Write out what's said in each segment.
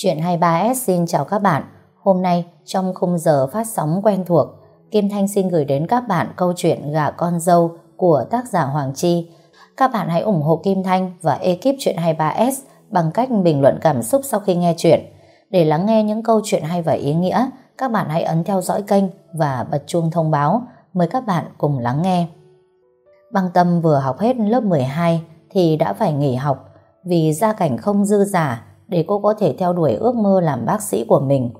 Chuyện 23S xin chào các bạn. Hôm nay trong khung giờ phát sóng quen thuộc, Kim Thanh xin gửi đến các bạn câu chuyện Gà con dâu của tác giả Hoàng Chi. Các bạn hãy ủng hộ Kim Thanh và ekip chuyện 23S bằng cách bình luận cảm xúc sau khi nghe chuyện. Để lắng nghe những câu chuyện hay và ý nghĩa, các bạn hãy ấn theo dõi kênh và bật chuông thông báo. Mời các bạn cùng lắng nghe. Băng Tâm vừa học hết lớp 12 thì đã phải nghỉ học vì gia cảnh không dư giả để cô có thể theo đuổi ước mơ làm bác sĩ của mình.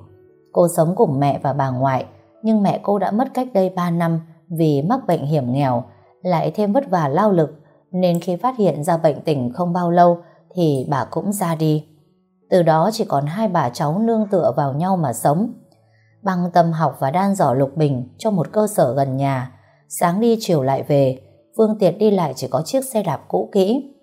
Cô sống cùng mẹ và bà ngoại, nhưng mẹ cô đã mất cách đây 3 năm vì mắc bệnh hiểm nghèo, lại thêm vất vả lao lực, nên khi phát hiện ra bệnh tình không bao lâu thì bà cũng ra đi. Từ đó chỉ còn hai bà cháu nương tựa vào nhau mà sống. bằng tâm học và đan giỏ lục bình cho một cơ sở gần nhà, sáng đi chiều lại về, phương tiện đi lại chỉ có chiếc xe đạp cũ kỹ.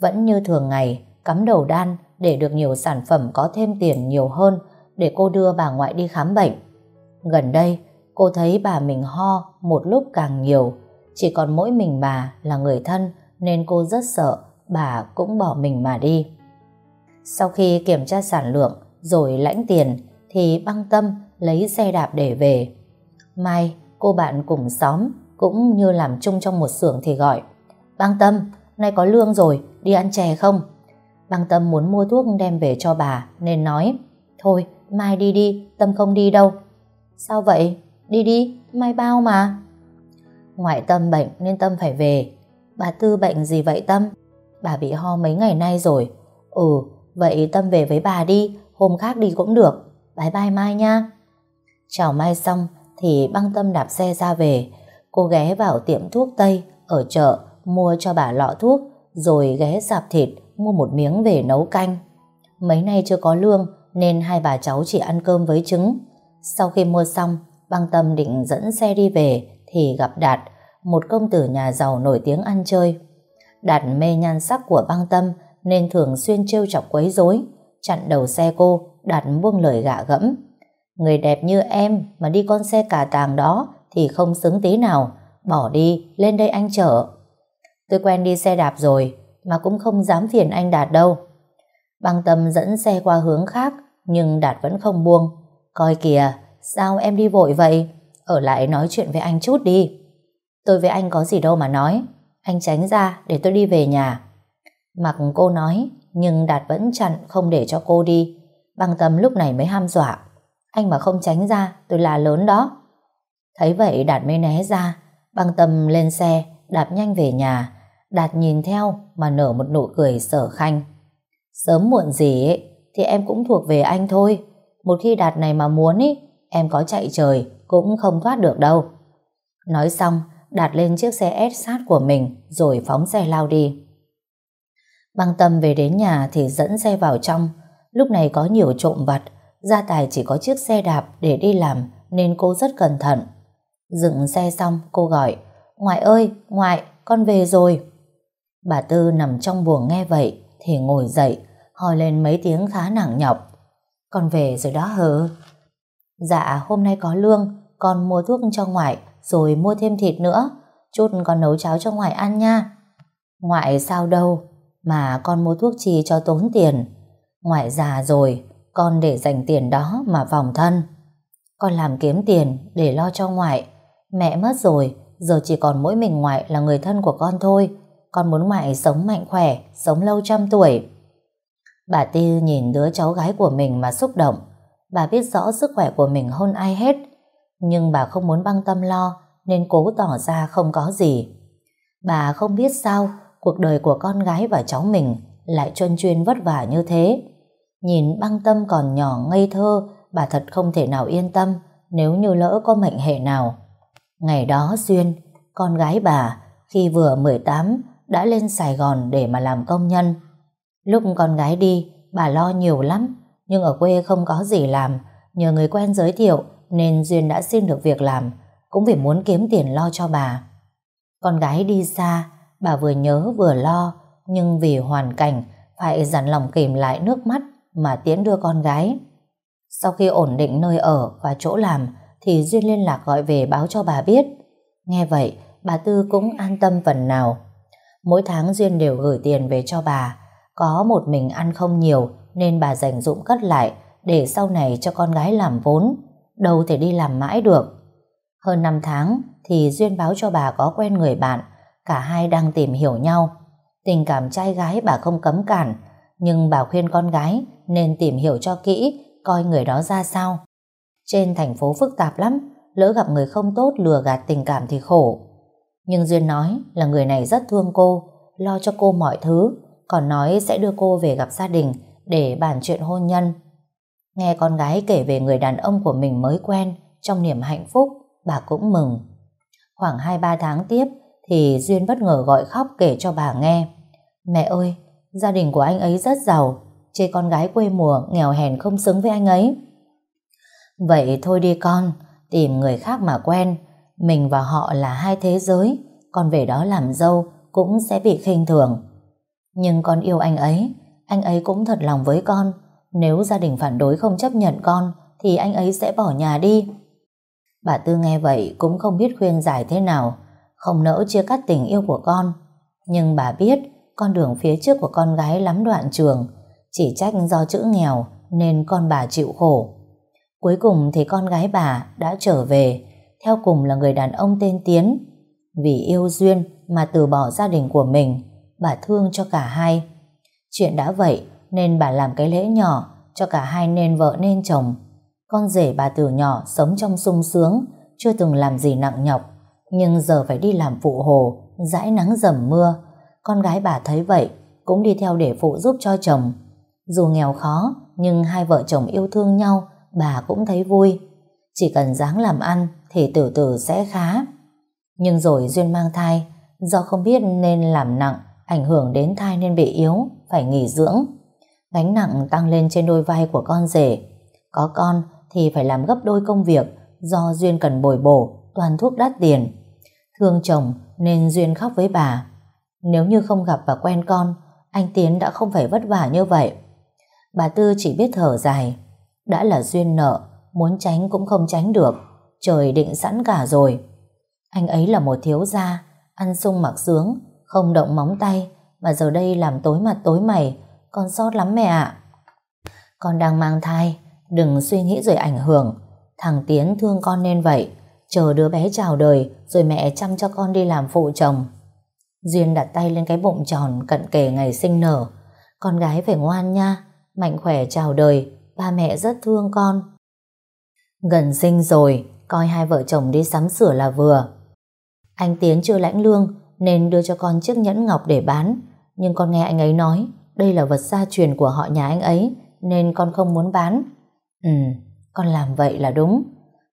Vẫn như thường ngày, cắm đầu đan để được nhiều sản phẩm có thêm tiền nhiều hơn để cô đưa bà ngoại đi khám bệnh. Gần đây, cô thấy bà mình ho một lúc càng nhiều, chỉ còn mỗi mình bà là người thân nên cô rất sợ bà cũng bỏ mình mà đi. Sau khi kiểm tra sản lượng rồi lãnh tiền thì băng tâm lấy xe đạp để về. Mai, cô bạn cùng xóm cũng như làm chung trong một xưởng thì gọi Băng tâm, nay có lương rồi, đi ăn chè không? Băng Tâm muốn mua thuốc đem về cho bà, nên nói, Thôi, mai đi đi, Tâm không đi đâu. Sao vậy? Đi đi, mai bao mà. Ngoại Tâm bệnh nên Tâm phải về. Bà Tư bệnh gì vậy Tâm? Bà bị ho mấy ngày nay rồi. Ừ vậy Tâm về với bà đi, Hôm khác đi cũng được. Bye bye Mai nha. Chào Mai xong thì băng Tâm đạp xe ra về. Cô ghé vào tiệm thuốc Tây, Ở chợ, mua cho bà lọ thuốc, Rồi ghé sạp thịt mua một miếng về nấu canh. Mấy nay chưa có lương nên hai bà cháu chỉ ăn cơm với trứng. Sau khi mua xong, băng tâm định dẫn xe đi về thì gặp Đạt, một công tử nhà giàu nổi tiếng ăn chơi. Đạt mê nhan sắc của băng tâm nên thường xuyên trêu chọc quấy rối. Chặn đầu xe cô, Đạt buông lời gạ gẫm. Người đẹp như em mà đi con xe cả tàng đó thì không xứng tí nào. Bỏ đi, lên đây anh chở. Tôi quen đi xe đạp rồi, mà cũng không dám phiền anh Đạt đâu. Băng tâm dẫn xe qua hướng khác, nhưng Đạt vẫn không buông. Coi kìa, sao em đi vội vậy? Ở lại nói chuyện với anh chút đi. Tôi với anh có gì đâu mà nói. Anh tránh ra để tôi đi về nhà. Mặc cô nói, nhưng Đạt vẫn chặn không để cho cô đi. Băng tâm lúc này mới ham dọa. Anh mà không tránh ra, tôi là lớn đó. Thấy vậy Đạt mới né ra. Băng tâm lên xe, đạp nhanh về nhà. Đạt nhìn theo mà nở một nụ cười sở khanh. Sớm muộn gì ấy, thì em cũng thuộc về anh thôi. Một khi Đạt này mà muốn ý, em có chạy trời cũng không thoát được đâu. Nói xong, Đạt lên chiếc xe S sát của mình rồi phóng xe lao đi. Băng tâm về đến nhà thì dẫn xe vào trong. Lúc này có nhiều trộm vặt, gia tài chỉ có chiếc xe đạp để đi làm nên cô rất cẩn thận. Dựng xe xong cô gọi Ngoại ơi, ngoại, con về rồi. Bà Tư nằm trong buồng nghe vậy thì ngồi dậy, hỏi lên mấy tiếng khá nặng nhọc. Con về rồi đó hờ? Dạ, hôm nay có lương, con mua thuốc cho ngoại, rồi mua thêm thịt nữa. Chút con nấu cháo cho ngoại ăn nha. Ngoại sao đâu, mà con mua thuốc chi cho tốn tiền. Ngoại già rồi, con để dành tiền đó mà vòng thân. Con làm kiếm tiền để lo cho ngoại. Mẹ mất rồi, giờ chỉ còn mỗi mình ngoại là người thân của con thôi con muốn ngoại sống mạnh khỏe, sống lâu trăm tuổi. Bà Tư nhìn đứa cháu gái của mình mà xúc động. Bà biết rõ sức khỏe của mình hơn ai hết. Nhưng bà không muốn băng tâm lo nên cố tỏ ra không có gì. Bà không biết sao cuộc đời của con gái và cháu mình lại chuyên chuyên vất vả như thế. Nhìn băng tâm còn nhỏ ngây thơ, bà thật không thể nào yên tâm nếu như lỡ có mệnh hệ nào. Ngày đó Duyên, con gái bà, khi vừa 18 đã lên Sài Gòn để mà làm công nhân. Lúc con gái đi, bà lo nhiều lắm, nhưng ở quê không có gì làm, nhờ người quen giới thiệu nên Duyên đã xin được việc làm, cũng vì muốn kiếm tiền lo cho bà. Con gái đi xa, bà vừa nhớ vừa lo, nhưng vì hoàn cảnh phải dặn lòng kìm lại nước mắt mà tiến đưa con gái. Sau khi ổn định nơi ở và chỗ làm thì Duyên liên lạc gọi về báo cho bà biết. Nghe vậy, bà Tư cũng an tâm phần nào. Mỗi tháng Duyên đều gửi tiền về cho bà. Có một mình ăn không nhiều nên bà dành dụng cất lại để sau này cho con gái làm vốn, đâu thể đi làm mãi được. Hơn 5 tháng thì Duyên báo cho bà có quen người bạn, cả hai đang tìm hiểu nhau. Tình cảm trai gái bà không cấm cản, nhưng bà khuyên con gái nên tìm hiểu cho kỹ, coi người đó ra sao. Trên thành phố phức tạp lắm, lỡ gặp người không tốt lừa gạt tình cảm thì khổ. Nhưng Duyên nói là người này rất thương cô, lo cho cô mọi thứ, còn nói sẽ đưa cô về gặp gia đình để bàn chuyện hôn nhân. Nghe con gái kể về người đàn ông của mình mới quen trong niềm hạnh phúc, bà cũng mừng. Khoảng 2-3 tháng tiếp thì Duyên bất ngờ gọi khóc kể cho bà nghe. Mẹ ơi, gia đình của anh ấy rất giàu, chê con gái quê mùa nghèo hèn không xứng với anh ấy. Vậy thôi đi con, tìm người khác mà quen, mình và họ là hai thế giới, con về đó làm dâu cũng sẽ bị khinh thường. Nhưng con yêu anh ấy, anh ấy cũng thật lòng với con, nếu gia đình phản đối không chấp nhận con thì anh ấy sẽ bỏ nhà đi. Bà Tư nghe vậy cũng không biết khuyên giải thế nào, không nỡ chia cắt tình yêu của con. Nhưng bà biết con đường phía trước của con gái lắm đoạn trường, chỉ trách do chữ nghèo nên con bà chịu khổ. Cuối cùng thì con gái bà đã trở về, theo cùng là người đàn ông tên Tiến. Vì yêu duyên mà từ bỏ gia đình của mình, bà thương cho cả hai. Chuyện đã vậy nên bà làm cái lễ nhỏ cho cả hai nên vợ nên chồng. Con rể bà từ nhỏ sống trong sung sướng, chưa từng làm gì nặng nhọc, nhưng giờ phải đi làm phụ hồ, dãi nắng dầm mưa. Con gái bà thấy vậy, cũng đi theo để phụ giúp cho chồng. Dù nghèo khó, nhưng hai vợ chồng yêu thương nhau, bà cũng thấy vui. Chỉ cần dáng làm ăn thì từ từ sẽ khá. Nhưng rồi Duyên mang thai, do không biết nên làm nặng, ảnh hưởng đến thai nên bị yếu, phải nghỉ dưỡng. Gánh nặng tăng lên trên đôi vai của con rể. Có con thì phải làm gấp đôi công việc do Duyên cần bồi bổ, toàn thuốc đắt tiền. Thương chồng nên Duyên khóc với bà. Nếu như không gặp và quen con, anh Tiến đã không phải vất vả như vậy. Bà Tư chỉ biết thở dài. Đã là Duyên nợ, muốn tránh cũng không tránh được. Trời định sẵn cả rồi. Anh ấy là một thiếu gia, ăn sung mặc sướng, không động móng tay, mà giờ đây làm tối mặt tối mày, con sót lắm mẹ ạ. Con đang mang thai, đừng suy nghĩ rồi ảnh hưởng. Thằng Tiến thương con nên vậy, chờ đứa bé chào đời rồi mẹ chăm cho con đi làm phụ chồng. Duyên đặt tay lên cái bụng tròn cận kề ngày sinh nở. Con gái phải ngoan nha, mạnh khỏe chào đời, ba mẹ rất thương con. Gần sinh rồi, coi hai vợ chồng đi sắm sửa là vừa. Anh Tiến chưa lãnh lương nên đưa cho con chiếc nhẫn ngọc để bán, nhưng con nghe anh ấy nói đây là vật gia truyền của họ nhà anh ấy nên con không muốn bán. Ừ, con làm vậy là đúng.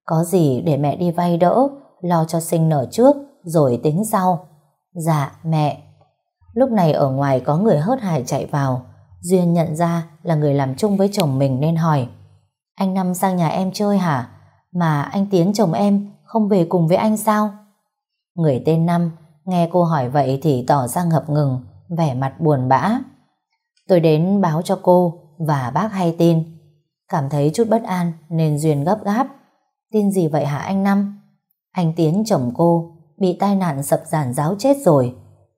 Có gì để mẹ đi vay đỡ, lo cho sinh nở trước rồi tính sau. Dạ, mẹ. Lúc này ở ngoài có người hớt hải chạy vào. Duyên nhận ra là người làm chung với chồng mình nên hỏi. Anh Năm sang nhà em chơi hả? Mà anh Tiến chồng em không về cùng với anh sao? Người tên Năm nghe cô hỏi vậy thì tỏ ra ngập ngừng, vẻ mặt buồn bã. Tôi đến báo cho cô và bác hay tin. Cảm thấy chút bất an nên Duyên gấp gáp. Tin gì vậy hả anh Năm? Anh Tiến chồng cô bị tai nạn sập giàn giáo chết rồi.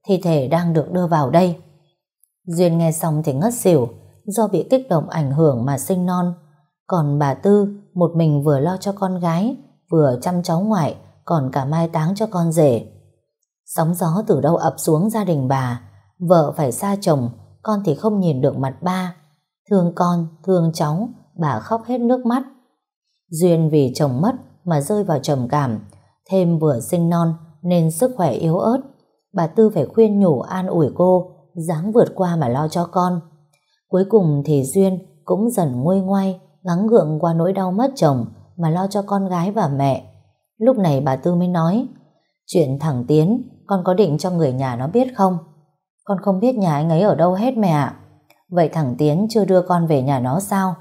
Thi thể đang được đưa vào đây. Duyên nghe xong thì ngất xỉu do bị kích động ảnh hưởng mà sinh non. Còn bà Tư một mình vừa lo cho con gái vừa chăm cháu ngoại còn cả mai táng cho con rể. Sóng gió từ đâu ập xuống gia đình bà vợ phải xa chồng con thì không nhìn được mặt ba. Thương con, thương cháu, bà khóc hết nước mắt. Duyên vì chồng mất mà rơi vào trầm cảm, thêm vừa sinh non nên sức khỏe yếu ớt. Bà Tư phải khuyên nhủ an ủi cô, dáng vượt qua mà lo cho con. Cuối cùng thì Duyên cũng dần nguôi ngoai, gắng gượng qua nỗi đau mất chồng mà lo cho con gái và mẹ. Lúc này bà Tư mới nói, chuyện thẳng Tiến, con có định cho người nhà nó biết không? Con không biết nhà anh ấy ở đâu hết mẹ ạ. Vậy thẳng Tiến chưa đưa con về nhà nó sao?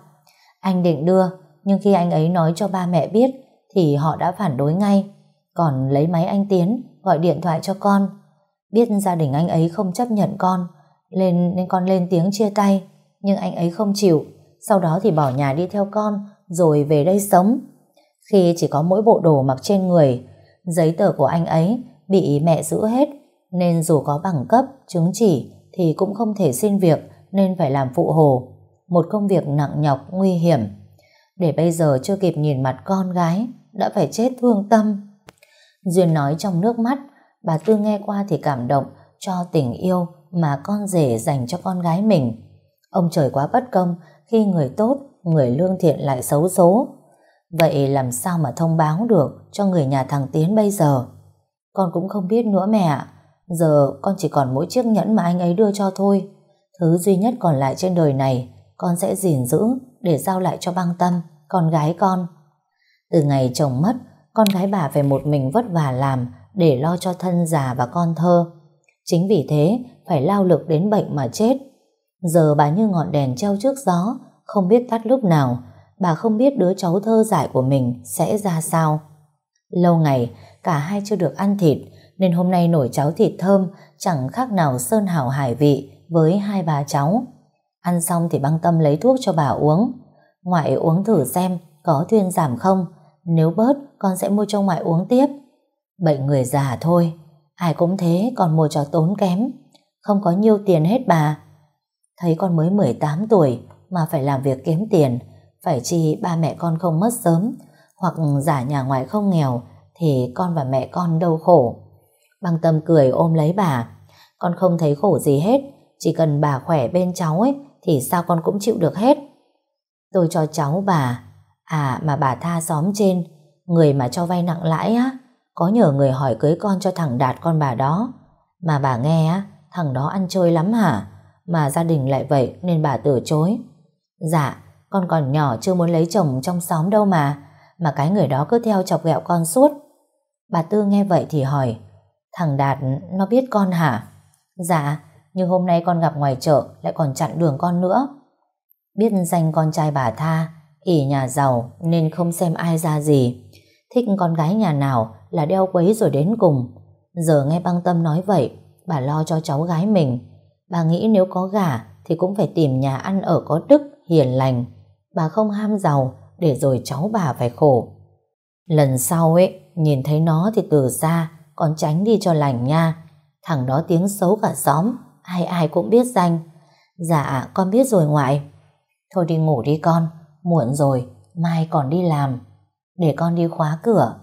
Anh định đưa, nhưng khi anh ấy nói cho ba mẹ biết thì họ đã phản đối ngay. Còn lấy máy anh Tiến gọi điện thoại cho con. Biết gia đình anh ấy không chấp nhận con lên nên con lên tiếng chia tay. Nhưng anh ấy không chịu. Sau đó thì bỏ nhà đi theo con rồi về đây sống. Khi chỉ có mỗi bộ đồ mặc trên người, giấy tờ của anh ấy bị mẹ giữ hết nên dù có bằng cấp, chứng chỉ thì cũng không thể xin việc nên phải làm phụ hồ. một công việc nặng nhọc, nguy hiểm. Để bây giờ chưa kịp nhìn mặt con gái, đã phải chết thương tâm. Duyên nói trong nước mắt, bà Tư nghe qua thì cảm động cho tình yêu mà con rể dành cho con gái mình. Ông trời quá bất công khi người tốt, người lương thiện lại xấu số. Vậy làm sao mà thông báo được cho người nhà thằng Tiến bây giờ? Con cũng không biết nữa mẹ ạ. Giờ con chỉ còn mỗi chiếc nhẫn mà anh ấy đưa cho thôi. Thứ duy nhất còn lại trên đời này con sẽ gìn giữ để giao lại cho băng tâm, con gái con. Từ ngày chồng mất, con gái bà phải một mình vất vả làm để lo cho thân già và con thơ. Chính vì thế phải lao lực đến bệnh mà chết. Giờ bà như ngọn đèn treo trước gió, không biết tắt lúc nào, bà không biết đứa cháu thơ dại của mình sẽ ra sao. Lâu ngày, cả hai chưa được ăn thịt, nên hôm nay nổi cháo thịt thơm chẳng khác nào sơn hảo hải vị với hai bà cháu. Ăn xong thì băng tâm lấy thuốc cho bà uống. Ngoại uống thử xem có thuyên giảm không, nếu bớt con sẽ mua cho ngoại uống tiếp. Bệnh người già thôi, ai cũng thế còn mua cho tốn kém, không có nhiêu tiền hết bà. Thấy con mới 18 tuổi mà phải làm việc kiếm tiền, phải chi ba mẹ con không mất sớm, hoặc giả nhà ngoại không nghèo, thì con và mẹ con đâu khổ. Băng tâm cười ôm lấy bà, con không thấy khổ gì hết, chỉ cần bà khỏe bên cháu ấy, thì sao con cũng chịu được hết. Tôi cho cháu bà, à mà bà tha xóm trên, người mà cho vay nặng lãi á, có nhờ người hỏi cưới con cho thằng Đạt con bà đó. Mà bà nghe á, thằng đó ăn chơi lắm hả? Mà gia đình lại vậy nên bà từ chối. Dạ, con còn nhỏ chưa muốn lấy chồng trong xóm đâu mà, mà cái người đó cứ theo chọc ghẹo con suốt. Bà Tư nghe vậy thì hỏi, thằng Đạt nó biết con hả? Dạ, nhưng hôm nay con gặp ngoài chợ lại còn chặn đường con nữa. Biết danh con trai bà tha, ỉ nhà giàu nên không xem ai ra gì. Thích con gái nhà nào là đeo quấy rồi đến cùng. Giờ nghe băng tâm nói vậy, bà lo cho cháu gái mình. Bà nghĩ nếu có gả thì cũng phải tìm nhà ăn ở có đức, hiền lành. Bà không ham giàu để rồi cháu bà phải khổ. Lần sau ấy, nhìn thấy nó thì từ xa, còn tránh đi cho lành nha. Thằng đó tiếng xấu cả xóm, ai ai cũng biết danh. Dạ, con biết rồi ngoại. Thôi đi ngủ đi con, muộn rồi, mai còn đi làm. Để con đi khóa cửa.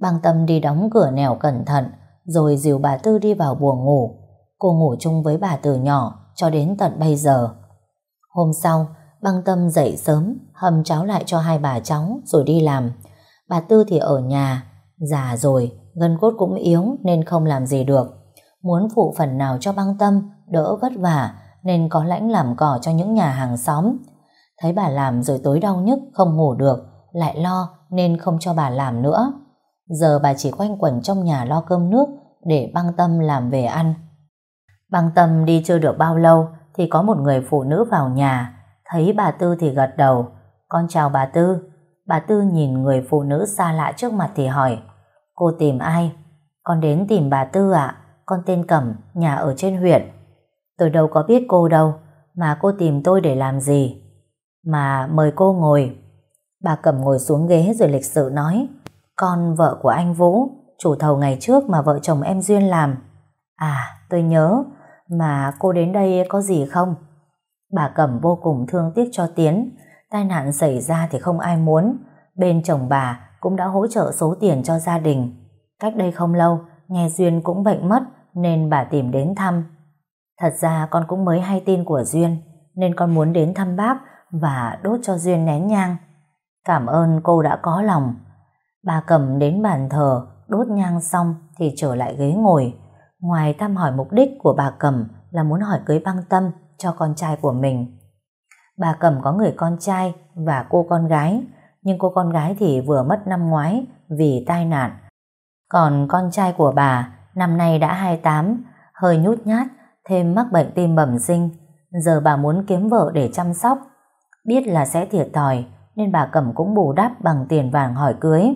Băng tâm đi đóng cửa nẻo cẩn thận, rồi dìu bà Tư đi vào buồng ngủ. Cô ngủ chung với bà từ nhỏ cho đến tận bây giờ. Hôm sau, băng tâm dậy sớm, hầm cháo lại cho hai bà cháu rồi đi làm. Bà Tư thì ở nhà, già rồi, gân cốt cũng yếu nên không làm gì được. Muốn phụ phần nào cho băng tâm, đỡ vất vả nên có lãnh làm cỏ cho những nhà hàng xóm. Thấy bà làm rồi tối đau nhức không ngủ được, lại lo nên không cho bà làm nữa. Giờ bà chỉ quanh quẩn trong nhà lo cơm nước để băng tâm làm về ăn. Băng tâm đi chưa được bao lâu thì có một người phụ nữ vào nhà. Thấy bà Tư thì gật đầu. Con chào bà Tư. Bà Tư nhìn người phụ nữ xa lạ trước mặt thì hỏi. Cô tìm ai? Con đến tìm bà Tư ạ. Con tên Cẩm, nhà ở trên huyện. Tôi đâu có biết cô đâu, mà cô tìm tôi để làm gì? Mà mời cô ngồi. Bà Cẩm ngồi xuống ghế rồi lịch sự nói. Con vợ của anh Vũ, chủ thầu ngày trước mà vợ chồng em Duyên làm. À, tôi nhớ, mà cô đến đây có gì không? Bà Cẩm vô cùng thương tiếc cho Tiến. Tai nạn xảy ra thì không ai muốn. Bên chồng bà cũng đã hỗ trợ số tiền cho gia đình. Cách đây không lâu, nghe Duyên cũng bệnh mất nên bà tìm đến thăm. Thật ra con cũng mới hay tin của Duyên nên con muốn đến thăm bác và đốt cho Duyên nén nhang. Cảm ơn cô đã có lòng. Bà cầm đến bàn thờ đốt nhang xong thì trở lại ghế ngồi. Ngoài thăm hỏi mục đích của bà cẩm là muốn hỏi cưới băng tâm cho con trai của mình. Bà cẩm có người con trai và cô con gái nhưng cô con gái thì vừa mất năm ngoái vì tai nạn. Còn con trai của bà năm nay đã 28, hơi nhút nhát, thêm mắc bệnh tim bẩm sinh. Giờ bà muốn kiếm vợ để chăm sóc. Biết là sẽ thiệt thòi, nên bà Cẩm cũng bù đắp bằng tiền vàng hỏi cưới.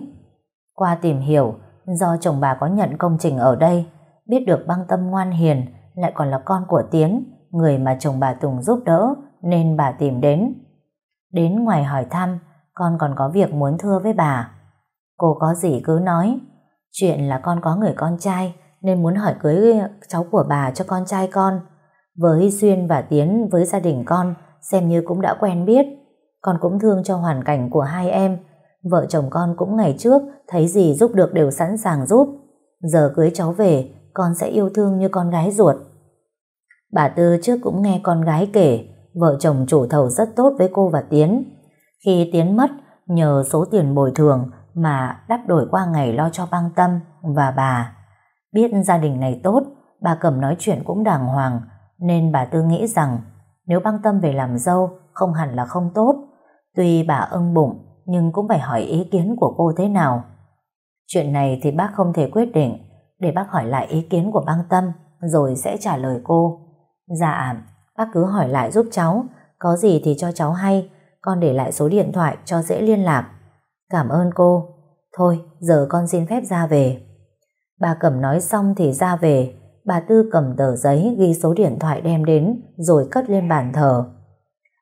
Qua tìm hiểu, do chồng bà có nhận công trình ở đây, biết được băng tâm ngoan hiền, lại còn là con của Tiến, người mà chồng bà Tùng giúp đỡ, nên bà tìm đến. Đến ngoài hỏi thăm, con còn có việc muốn thưa với bà. Cô có gì cứ nói. Chuyện là con có người con trai, nên muốn hỏi cưới cháu của bà cho con trai con. Với Duyên và Tiến với gia đình con xem như cũng đã quen biết. Con cũng thương cho hoàn cảnh của hai em. Vợ chồng con cũng ngày trước thấy gì giúp được đều sẵn sàng giúp. Giờ cưới cháu về, con sẽ yêu thương như con gái ruột. Bà Tư trước cũng nghe con gái kể, vợ chồng chủ thầu rất tốt với cô và Tiến. Khi Tiến mất, nhờ số tiền bồi thường mà đắp đổi qua ngày lo cho băng tâm và bà. Biết gia đình này tốt, bà Cẩm nói chuyện cũng đàng hoàng, nên bà Tư nghĩ rằng nếu băng tâm về làm dâu không hẳn là không tốt. Tuy bà ưng bụng, nhưng cũng phải hỏi ý kiến của cô thế nào. Chuyện này thì bác không thể quyết định, để bác hỏi lại ý kiến của băng tâm, rồi sẽ trả lời cô. Dạ, bác cứ hỏi lại giúp cháu, có gì thì cho cháu hay, con để lại số điện thoại cho dễ liên lạc. Cảm ơn cô. Thôi, giờ con xin phép ra về. Bà Cẩm nói xong thì ra về, bà Tư cầm tờ giấy ghi số điện thoại đem đến rồi cất lên bàn thờ.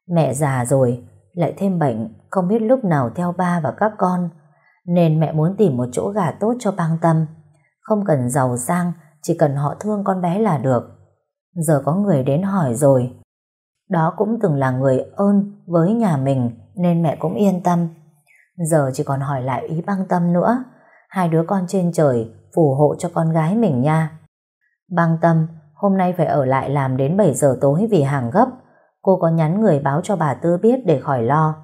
Mẹ già rồi, lại thêm bệnh, không biết lúc nào theo ba và các con, nên mẹ muốn tìm một chỗ gà tốt cho băng tâm. Không cần giàu sang, chỉ cần họ thương con bé là được. Giờ có người đến hỏi rồi. Đó cũng từng là người ơn với nhà mình nên mẹ cũng yên tâm. Giờ chỉ còn hỏi lại ý băng tâm nữa. Hai đứa con trên trời phù hộ cho con gái mình nha. Băng tâm, hôm nay phải ở lại làm đến 7 giờ tối vì hàng gấp. Cô có nhắn người báo cho bà Tư biết để khỏi lo.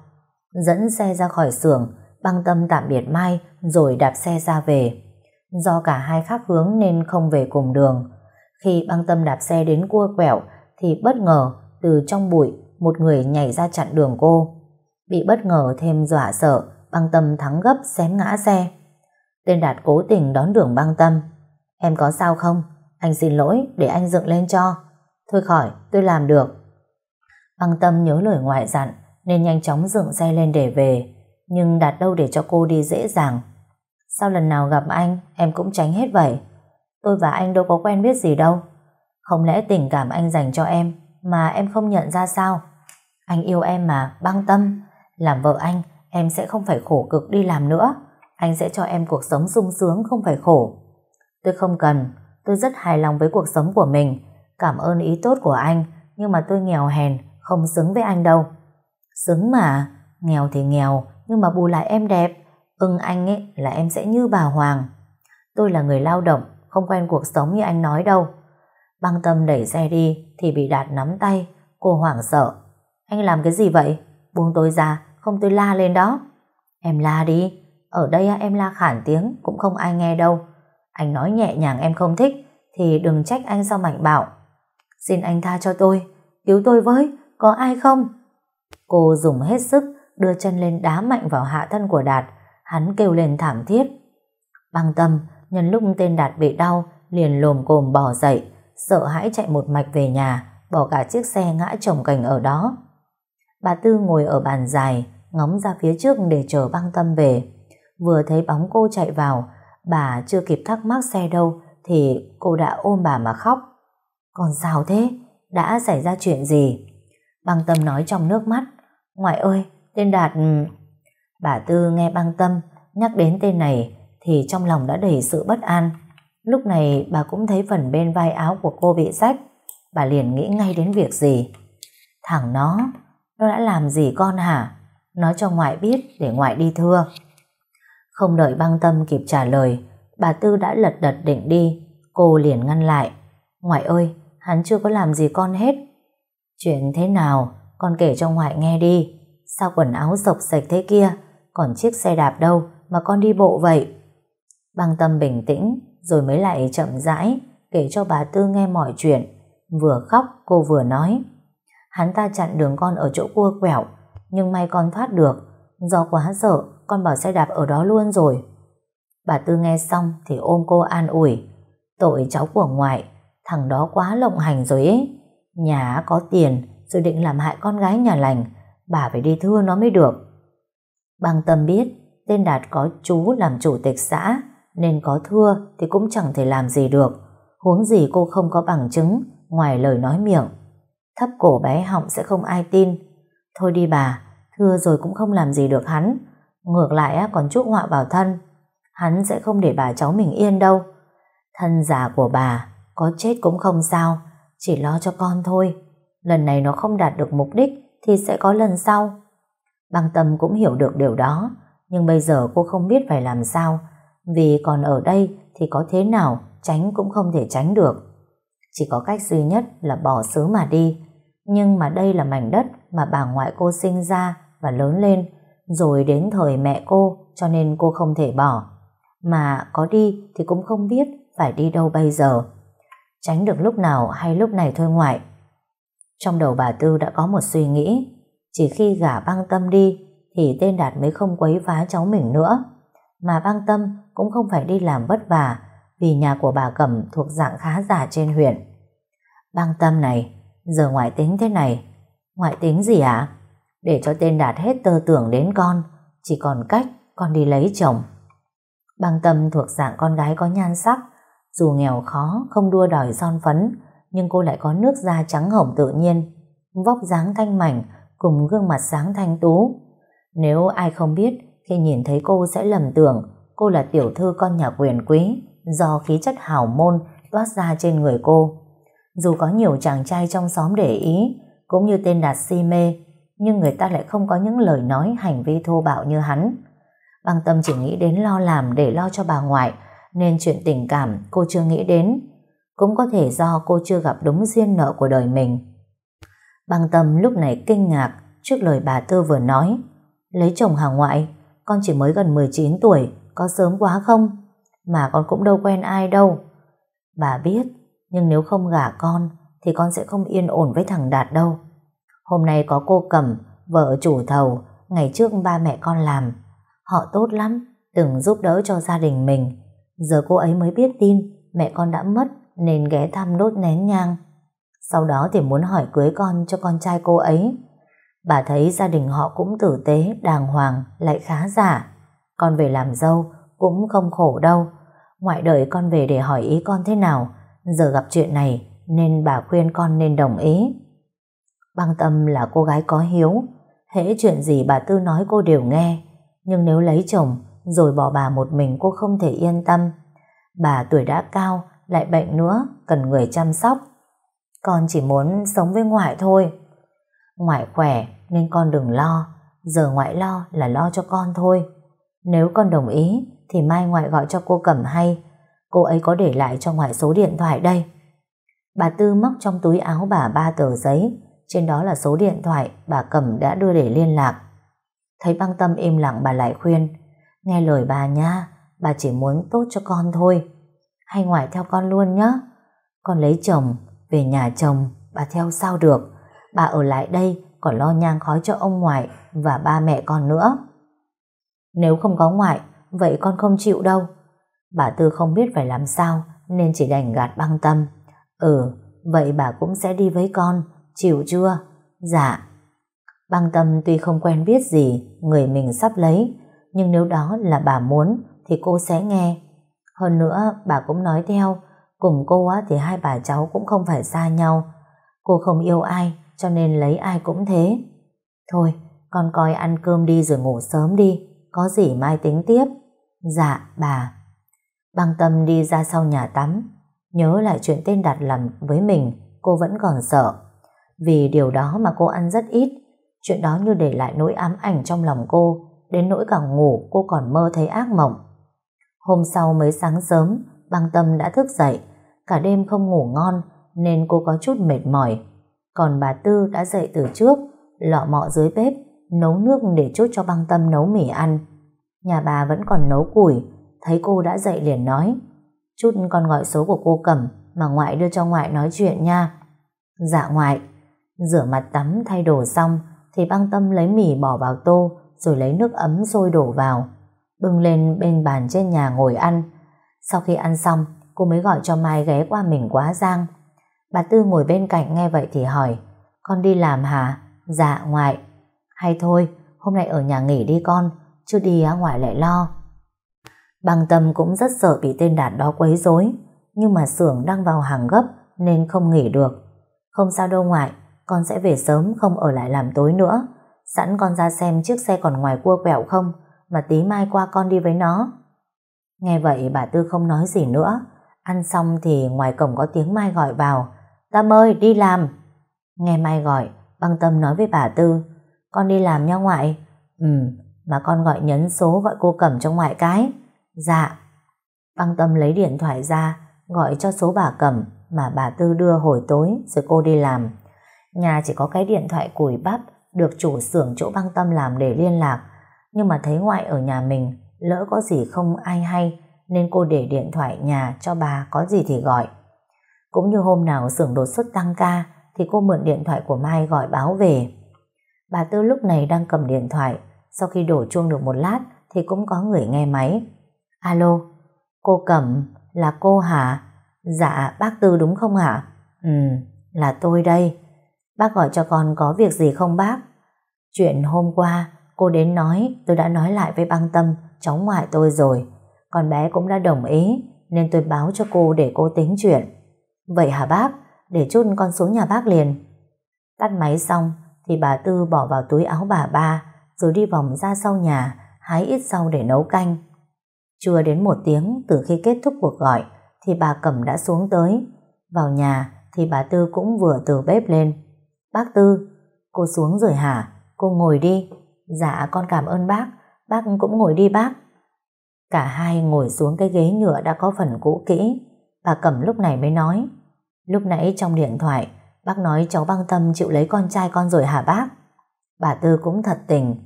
Dẫn xe ra khỏi xưởng, băng tâm tạm biệt Mai rồi đạp xe ra về. Do cả hai khác hướng nên không về cùng đường. Khi băng tâm đạp xe đến cua quẹo thì bất ngờ từ trong bụi một người nhảy ra chặn đường cô. Bị bất ngờ thêm dọa sợ, băng tâm thắng gấp xém ngã xe. Tên Đạt cố tình đón đường băng tâm. Em có sao không? Anh xin lỗi để anh dựng lên cho. Thôi khỏi, tôi làm được. Băng tâm nhớ lời ngoại dặn nên nhanh chóng dựng xe lên để về. Nhưng Đạt đâu để cho cô đi dễ dàng. Sao lần nào gặp anh em cũng tránh hết vậy? Tôi và anh đâu có quen biết gì đâu. Không lẽ tình cảm anh dành cho em mà em không nhận ra sao? Anh yêu em mà, băng tâm. Làm vợ anh, em sẽ không phải khổ cực đi làm nữa. Anh sẽ cho em cuộc sống sung sướng không phải khổ. Tôi không cần, tôi rất hài lòng với cuộc sống của mình. Cảm ơn ý tốt của anh, nhưng mà tôi nghèo hèn, không xứng với anh đâu. Xứng mà, nghèo thì nghèo, nhưng mà bù lại em đẹp. Ưng anh ấy là em sẽ như bà Hoàng. Tôi là người lao động, không quen cuộc sống như anh nói đâu. Băng tâm đẩy xe đi thì bị Đạt nắm tay, cô hoảng sợ. Anh làm cái gì vậy? Buông tôi ra, không tôi la lên đó. Em la đi, ở đây em la khản tiếng cũng không ai nghe đâu. Anh nói nhẹ nhàng em không thích thì đừng trách anh sao mạnh bạo. Xin anh tha cho tôi, cứu tôi với, có ai không? Cô dùng hết sức đưa chân lên đá mạnh vào hạ thân của Đạt, hắn kêu lên thảm thiết. Băng tâm, nhân lúc tên Đạt bị đau, liền lồm cồm bỏ dậy, sợ hãi chạy một mạch về nhà, bỏ cả chiếc xe ngã trồng cành ở đó. Bà Tư ngồi ở bàn dài, ngóng ra phía trước để chờ băng tâm về. Vừa thấy bóng cô chạy vào, bà chưa kịp thắc mắc xe đâu, thì cô đã ôm bà mà khóc. Còn sao thế? Đã xảy ra chuyện gì? Băng tâm nói trong nước mắt. Ngoại ơi, tên Đạt... Ừ, Bà Tư nghe băng tâm nhắc đến tên này thì trong lòng đã đầy sự bất an. Lúc này bà cũng thấy phần bên vai áo của cô bị rách. Bà liền nghĩ ngay đến việc gì. Thằng nó, nó đã làm gì con hả? Nói cho ngoại biết để ngoại đi thưa. Không đợi băng tâm kịp trả lời, bà Tư đã lật đật định đi. Cô liền ngăn lại. Ngoại ơi, hắn chưa có làm gì con hết. Chuyện thế nào, con kể cho ngoại nghe đi. Sao quần áo sộc sạch thế kia, còn chiếc xe đạp đâu mà con đi bộ vậy? Băng tâm bình tĩnh, rồi mới lại chậm rãi, kể cho bà Tư nghe mọi chuyện. Vừa khóc, cô vừa nói. Hắn ta chặn đường con ở chỗ cua quẹo, nhưng may con thoát được. Do quá sợ, con bảo xe đạp ở đó luôn rồi. Bà Tư nghe xong thì ôm cô an ủi. Tội cháu của ngoại, thằng đó quá lộng hành rồi ấy. Nhà có tiền, rồi định làm hại con gái nhà lành, bà phải đi thưa nó mới được. Bằng tâm biết, tên Đạt có chú làm chủ tịch xã, nên có thưa thì cũng chẳng thể làm gì được. Huống gì cô không có bằng chứng, ngoài lời nói miệng. Thấp cổ bé họng sẽ không ai tin. Thôi đi bà, thưa rồi cũng không làm gì được hắn. Ngược lại còn chút họa vào thân. Hắn sẽ không để bà cháu mình yên đâu. Thân già của bà, có chết cũng không sao, chỉ lo cho con thôi. Lần này nó không đạt được mục đích thì sẽ có lần sau. Băng tâm cũng hiểu được điều đó, nhưng bây giờ cô không biết phải làm sao, vì còn ở đây thì có thế nào tránh cũng không thể tránh được. Chỉ có cách duy nhất là bỏ xứ mà đi, nhưng mà đây là mảnh đất mà bà ngoại cô sinh ra và lớn lên, rồi đến thời mẹ cô cho nên cô không thể bỏ. Mà có đi thì cũng không biết phải đi đâu bây giờ. Tránh được lúc nào hay lúc này thôi ngoại. Trong đầu bà Tư đã có một suy nghĩ, chỉ khi gả băng tâm đi thì tên Đạt mới không quấy phá cháu mình nữa. Mà băng tâm cũng không phải đi làm vất vả vì nhà của bà Cẩm thuộc dạng khá giả trên huyện. Băng tâm này, giờ ngoại tính thế này. Ngoại tính gì ạ? Để cho tên Đạt hết tơ tưởng đến con, chỉ còn cách con đi lấy chồng. Băng tâm thuộc dạng con gái có nhan sắc, dù nghèo khó, không đua đòi son phấn, nhưng cô lại có nước da trắng hồng tự nhiên, vóc dáng thanh mảnh cùng gương mặt sáng thanh tú. Nếu ai không biết, khi nhìn thấy cô sẽ lầm tưởng cô là tiểu thư con nhà quyền quý do khí chất hào môn toát ra trên người cô. Dù có nhiều chàng trai trong xóm để ý, cũng như tên Đạt si mê, nhưng người ta lại không có những lời nói hành vi thô bạo như hắn. Băng tâm chỉ nghĩ đến lo làm để lo cho bà ngoại, nên chuyện tình cảm cô chưa nghĩ đến. Cũng có thể do cô chưa gặp đúng duyên nợ của đời mình. Băng tâm lúc này kinh ngạc trước lời bà Tư vừa nói. Lấy chồng hàng ngoại, con chỉ mới gần 19 tuổi, có sớm quá không? Mà con cũng đâu quen ai đâu. Bà biết, nhưng nếu không gả con, thì con sẽ không yên ổn với thằng Đạt đâu. Hôm nay có cô Cẩm, vợ chủ thầu, ngày trước ba mẹ con làm. Họ tốt lắm, từng giúp đỡ cho gia đình mình. Giờ cô ấy mới biết tin mẹ con đã mất nên ghé thăm đốt nén nhang. Sau đó thì muốn hỏi cưới con cho con trai cô ấy. Bà thấy gia đình họ cũng tử tế, đàng hoàng, lại khá giả. Con về làm dâu cũng không khổ đâu. Ngoại đợi con về để hỏi ý con thế nào. Giờ gặp chuyện này nên bà khuyên con nên đồng ý. Băng tâm là cô gái có hiếu. Hễ chuyện gì bà Tư nói cô đều nghe. Nhưng nếu lấy chồng rồi bỏ bà một mình cô không thể yên tâm. Bà tuổi đã cao, lại bệnh nữa, cần người chăm sóc. Con chỉ muốn sống với ngoại thôi. Ngoại khỏe nên con đừng lo, giờ ngoại lo là lo cho con thôi. Nếu con đồng ý thì mai ngoại gọi cho cô Cẩm hay, cô ấy có để lại cho ngoại số điện thoại đây. Bà Tư móc trong túi áo bà ba tờ giấy, trên đó là số điện thoại bà Cẩm đã đưa để liên lạc. Thấy băng tâm im lặng bà lại khuyên, nghe lời bà nha, bà chỉ muốn tốt cho con thôi. Hay ngoại theo con luôn nhé. Con lấy chồng, về nhà chồng, bà theo sao được. Bà ở lại đây còn lo nhang khói cho ông ngoại và ba mẹ con nữa. Nếu không có ngoại, vậy con không chịu đâu. Bà Tư không biết phải làm sao, nên chỉ đành gạt băng tâm. Ừ, vậy bà cũng sẽ đi với con, chịu chưa? Dạ. Băng tâm tuy không quen biết gì, người mình sắp lấy, nhưng nếu đó là bà muốn, thì cô sẽ nghe. Hơn nữa, bà cũng nói theo, cùng cô á thì hai bà cháu cũng không phải xa nhau. Cô không yêu ai, cho nên lấy ai cũng thế. Thôi, con coi ăn cơm đi rồi ngủ sớm đi, có gì mai tính tiếp. Dạ, bà. Băng tâm đi ra sau nhà tắm, nhớ lại chuyện tên đặt làm với mình, cô vẫn còn sợ. Vì điều đó mà cô ăn rất ít, chuyện đó như để lại nỗi ám ảnh trong lòng cô, đến nỗi cả ngủ cô còn mơ thấy ác mộng. Hôm sau mới sáng sớm, băng tâm đã thức dậy, cả đêm không ngủ ngon nên cô có chút mệt mỏi. Còn bà Tư đã dậy từ trước, lọ mọ dưới bếp, nấu nước để chút cho băng tâm nấu mì ăn. Nhà bà vẫn còn nấu củi, thấy cô đã dậy liền nói, chút con gọi số của cô Cẩm mà ngoại đưa cho ngoại nói chuyện nha. Dạ ngoại, rửa mặt tắm thay đồ xong thì băng tâm lấy mì bỏ vào tô rồi lấy nước ấm sôi đổ vào bưng lên bên bàn trên nhà ngồi ăn. Sau khi ăn xong, cô mới gọi cho Mai ghé qua mình quá giang. Bà Tư ngồi bên cạnh nghe vậy thì hỏi, con đi làm hả? Dạ, ngoại. Hay thôi, hôm nay ở nhà nghỉ đi con, chứ đi á ngoại lại lo. bằng tâm cũng rất sợ bị tên đạt đó quấy rối, nhưng mà xưởng đang vào hàng gấp nên không nghỉ được. Không sao đâu ngoại, con sẽ về sớm không ở lại làm tối nữa. Sẵn con ra xem chiếc xe còn ngoài cua quẹo không, mà tí mai qua con đi với nó. Nghe vậy bà Tư không nói gì nữa. Ăn xong thì ngoài cổng có tiếng Mai gọi vào. Tâm ơi, đi làm. Nghe Mai gọi, băng tâm nói với bà Tư, con đi làm nha ngoại. Ừ, mà con gọi nhấn số gọi cô Cẩm cho ngoại cái. Dạ. Băng tâm lấy điện thoại ra, gọi cho số bà Cẩm mà bà Tư đưa hồi tối rồi cô đi làm. Nhà chỉ có cái điện thoại củi bắp được chủ xưởng chỗ băng tâm làm để liên lạc. Nhưng mà thấy ngoại ở nhà mình, lỡ có gì không ai hay, nên cô để điện thoại nhà cho bà có gì thì gọi. Cũng như hôm nào xưởng đột xuất tăng ca, thì cô mượn điện thoại của Mai gọi báo về. Bà Tư lúc này đang cầm điện thoại, sau khi đổ chuông được một lát thì cũng có người nghe máy. Alo, cô Cẩm, là cô hả? Dạ, bác Tư đúng không hả? Ừ, là tôi đây. Bác gọi cho con có việc gì không bác? Chuyện hôm qua, cô đến nói, tôi đã nói lại với băng tâm, cháu ngoại tôi rồi. Con bé cũng đã đồng ý, nên tôi báo cho cô để cô tính chuyện. Vậy hả bác? Để chút con xuống nhà bác liền. Tắt máy xong, thì bà Tư bỏ vào túi áo bà ba, rồi đi vòng ra sau nhà, hái ít rau để nấu canh. Chưa đến một tiếng từ khi kết thúc cuộc gọi, thì bà Cẩm đã xuống tới. Vào nhà thì bà Tư cũng vừa từ bếp lên. Bác Tư, cô xuống rồi hả? Cô ngồi đi. Dạ con cảm ơn bác, bác cũng ngồi đi bác. Cả hai ngồi xuống cái ghế nhựa đã có phần cũ kỹ. Bà Cẩm lúc này mới nói. Lúc nãy trong điện thoại, bác nói cháu băng tâm chịu lấy con trai con rồi hả bác? Bà Tư cũng thật tình.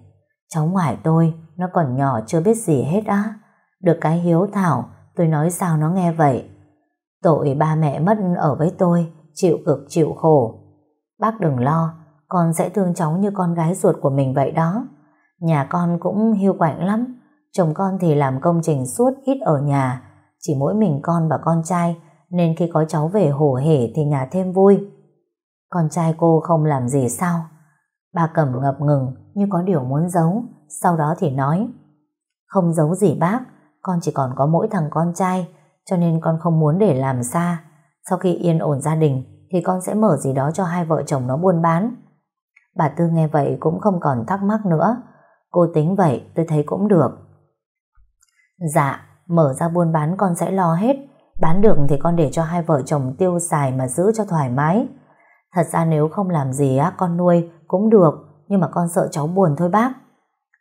Cháu ngoại tôi, nó còn nhỏ chưa biết gì hết á. Được cái hiếu thảo, tôi nói sao nó nghe vậy. Tội ba mẹ mất ở với tôi, chịu cực chịu khổ. Bác đừng lo, con sẽ thương cháu như con gái ruột của mình vậy đó. Nhà con cũng hiu quạnh lắm, chồng con thì làm công trình suốt ít ở nhà, chỉ mỗi mình con và con trai, nên khi có cháu về hổ hể thì nhà thêm vui. Con trai cô không làm gì sao? Bà cầm ngập ngừng như có điều muốn giấu, sau đó thì nói Không giấu gì bác, con chỉ còn có mỗi thằng con trai, cho nên con không muốn để làm xa. Sau khi yên ổn gia đình, thì con sẽ mở gì đó cho hai vợ chồng nó buôn bán. Bà Tư nghe vậy cũng không còn thắc mắc nữa. Cô tính vậy tôi thấy cũng được. Dạ, mở ra buôn bán con sẽ lo hết. Bán được thì con để cho hai vợ chồng tiêu xài mà giữ cho thoải mái. Thật ra nếu không làm gì á con nuôi cũng được, nhưng mà con sợ cháu buồn thôi bác.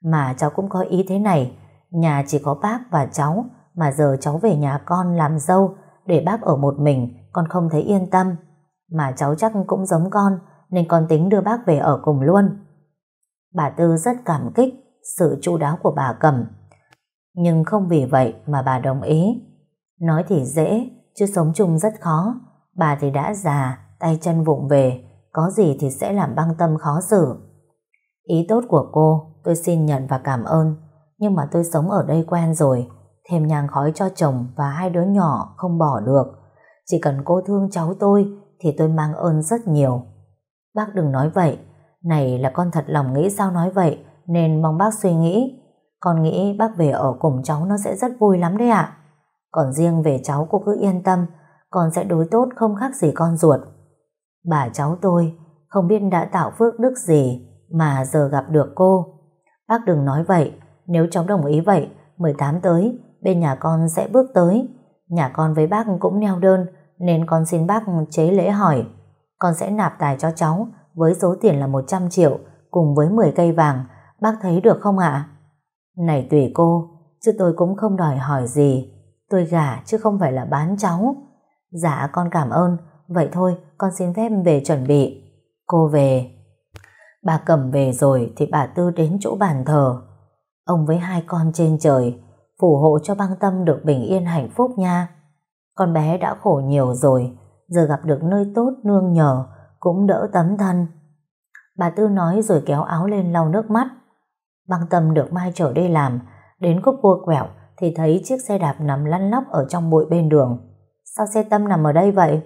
Mà cháu cũng có ý thế này, nhà chỉ có bác và cháu, mà giờ cháu về nhà con làm dâu, để bác ở một mình, con không thấy yên tâm. Mà cháu chắc cũng giống con, nên con tính đưa bác về ở cùng luôn. Bà Tư rất cảm kích sự chu đáo của bà Cẩm. Nhưng không vì vậy mà bà đồng ý. Nói thì dễ, chứ sống chung rất khó. Bà thì đã già, tay chân vụng về, có gì thì sẽ làm băng tâm khó xử. Ý tốt của cô, tôi xin nhận và cảm ơn, nhưng mà tôi sống ở đây quen rồi, thêm nhang khói cho chồng và hai đứa nhỏ không bỏ được. Chỉ cần cô thương cháu tôi thì tôi mang ơn rất nhiều. Bác đừng nói vậy, này là con thật lòng nghĩ sao nói vậy, nên mong bác suy nghĩ. Con nghĩ bác về ở cùng cháu nó sẽ rất vui lắm đấy ạ. Còn riêng về cháu cô cứ yên tâm, con sẽ đối tốt không khác gì con ruột. Bà cháu tôi không biết đã tạo phước đức gì mà giờ gặp được cô. Bác đừng nói vậy, nếu cháu đồng ý vậy, 18 tới, bên nhà con sẽ bước tới. Nhà con với bác cũng neo đơn, nên con xin bác chế lễ hỏi. Con sẽ nạp tài cho cháu với số tiền là 100 triệu cùng với 10 cây vàng. Bác thấy được không ạ? Này tùy cô, chứ tôi cũng không đòi hỏi gì. Tôi gả chứ không phải là bán cháu. Dạ con cảm ơn, vậy thôi con xin phép về chuẩn bị. Cô về. Bà cầm về rồi thì bà Tư đến chỗ bàn thờ. Ông với hai con trên trời phù hộ cho băng tâm được bình yên hạnh phúc nha. Con bé đã khổ nhiều rồi, giờ gặp được nơi tốt nương nhờ, cũng đỡ tấm thân. Bà Tư nói rồi kéo áo lên lau nước mắt. Băng tâm được Mai chở đi làm, đến khúc cua quẹo thì thấy chiếc xe đạp nằm lăn lóc ở trong bụi bên đường. Sao xe tâm nằm ở đây vậy?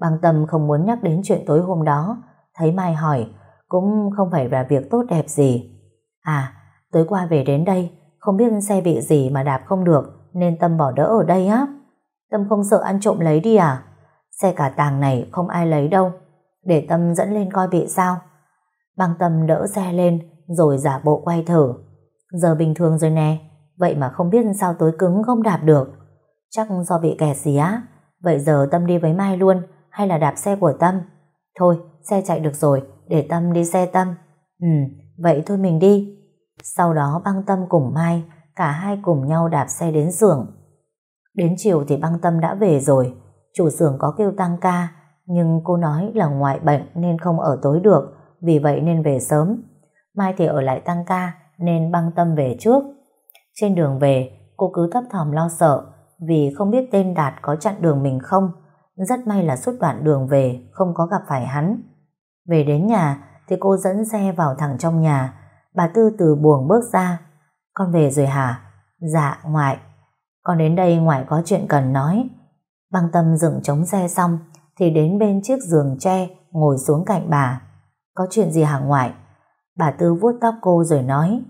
Băng tâm không muốn nhắc đến chuyện tối hôm đó, thấy Mai hỏi, cũng không phải là việc tốt đẹp gì. À, tối qua về đến đây, không biết xe bị gì mà đạp không được, nên Tâm bỏ đỡ ở đây á. Tâm không sợ ăn trộm lấy đi à? Xe cả tàng này không ai lấy đâu. Để Tâm dẫn lên coi bị sao. Băng Tâm đỡ xe lên, rồi giả bộ quay thử. Giờ bình thường rồi nè, vậy mà không biết sao tối cứng không đạp được. Chắc do bị kẹt xí á. Vậy giờ Tâm đi với Mai luôn, hay là đạp xe của Tâm? Thôi, xe chạy được rồi, để Tâm đi xe Tâm. Ừ, vậy thôi mình đi. Sau đó băng Tâm cùng Mai, cả hai cùng nhau đạp xe đến xưởng. Đến chiều thì băng Tâm đã về rồi. Chủ xưởng có kêu tăng ca, nhưng cô nói là ngoại bệnh nên không ở tối được, vì vậy nên về sớm. Mai thì ở lại tăng ca, nên băng Tâm về trước. Trên đường về, cô cứ thấp thỏm lo sợ, vì không biết tên Đạt có chặn đường mình không. Rất may là suốt đoạn đường về không có gặp phải hắn. Về đến nhà thì cô dẫn xe vào thẳng trong nhà. Bà Tư từ buồng bước ra. Con về rồi hả? Dạ, ngoại. Con đến đây ngoại có chuyện cần nói. Băng tâm dựng chống xe xong thì đến bên chiếc giường tre ngồi xuống cạnh bà. Có chuyện gì hả ngoại? Bà Tư vuốt tóc cô rồi nói,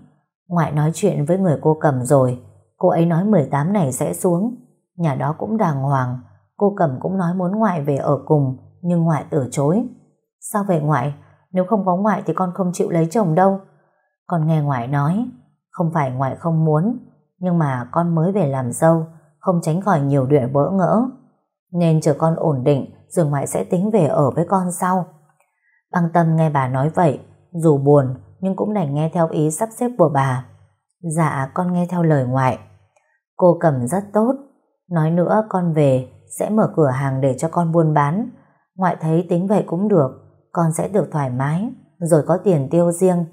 Ngoại nói chuyện với người cô cầm rồi, Cô ấy nói 18 này sẽ xuống. Nhà đó cũng đàng hoàng, Cô cầm cũng nói muốn ngoại về ở cùng, Nhưng ngoại từ chối. Sao về ngoại? Nếu không có ngoại thì con không chịu lấy chồng đâu. Con nghe ngoại nói, Không phải ngoại không muốn, Nhưng mà con mới về làm dâu, Không tránh khỏi nhiều chuyện bỡ ngỡ. Nên chờ con ổn định Rồi ngoại sẽ tính về ở với con sau. Băng tâm nghe bà nói vậy dù buồn, Nhưng cũng đành nghe theo ý sắp xếp của bà. Dạ con nghe theo lời ngoại. Cô cầm rất tốt. Nói nữa, con về, Sẽ mở cửa hàng để cho con buôn bán. Ngoại thấy tính vậy cũng được, Con sẽ được thoải mái, Rồi có tiền tiêu riêng.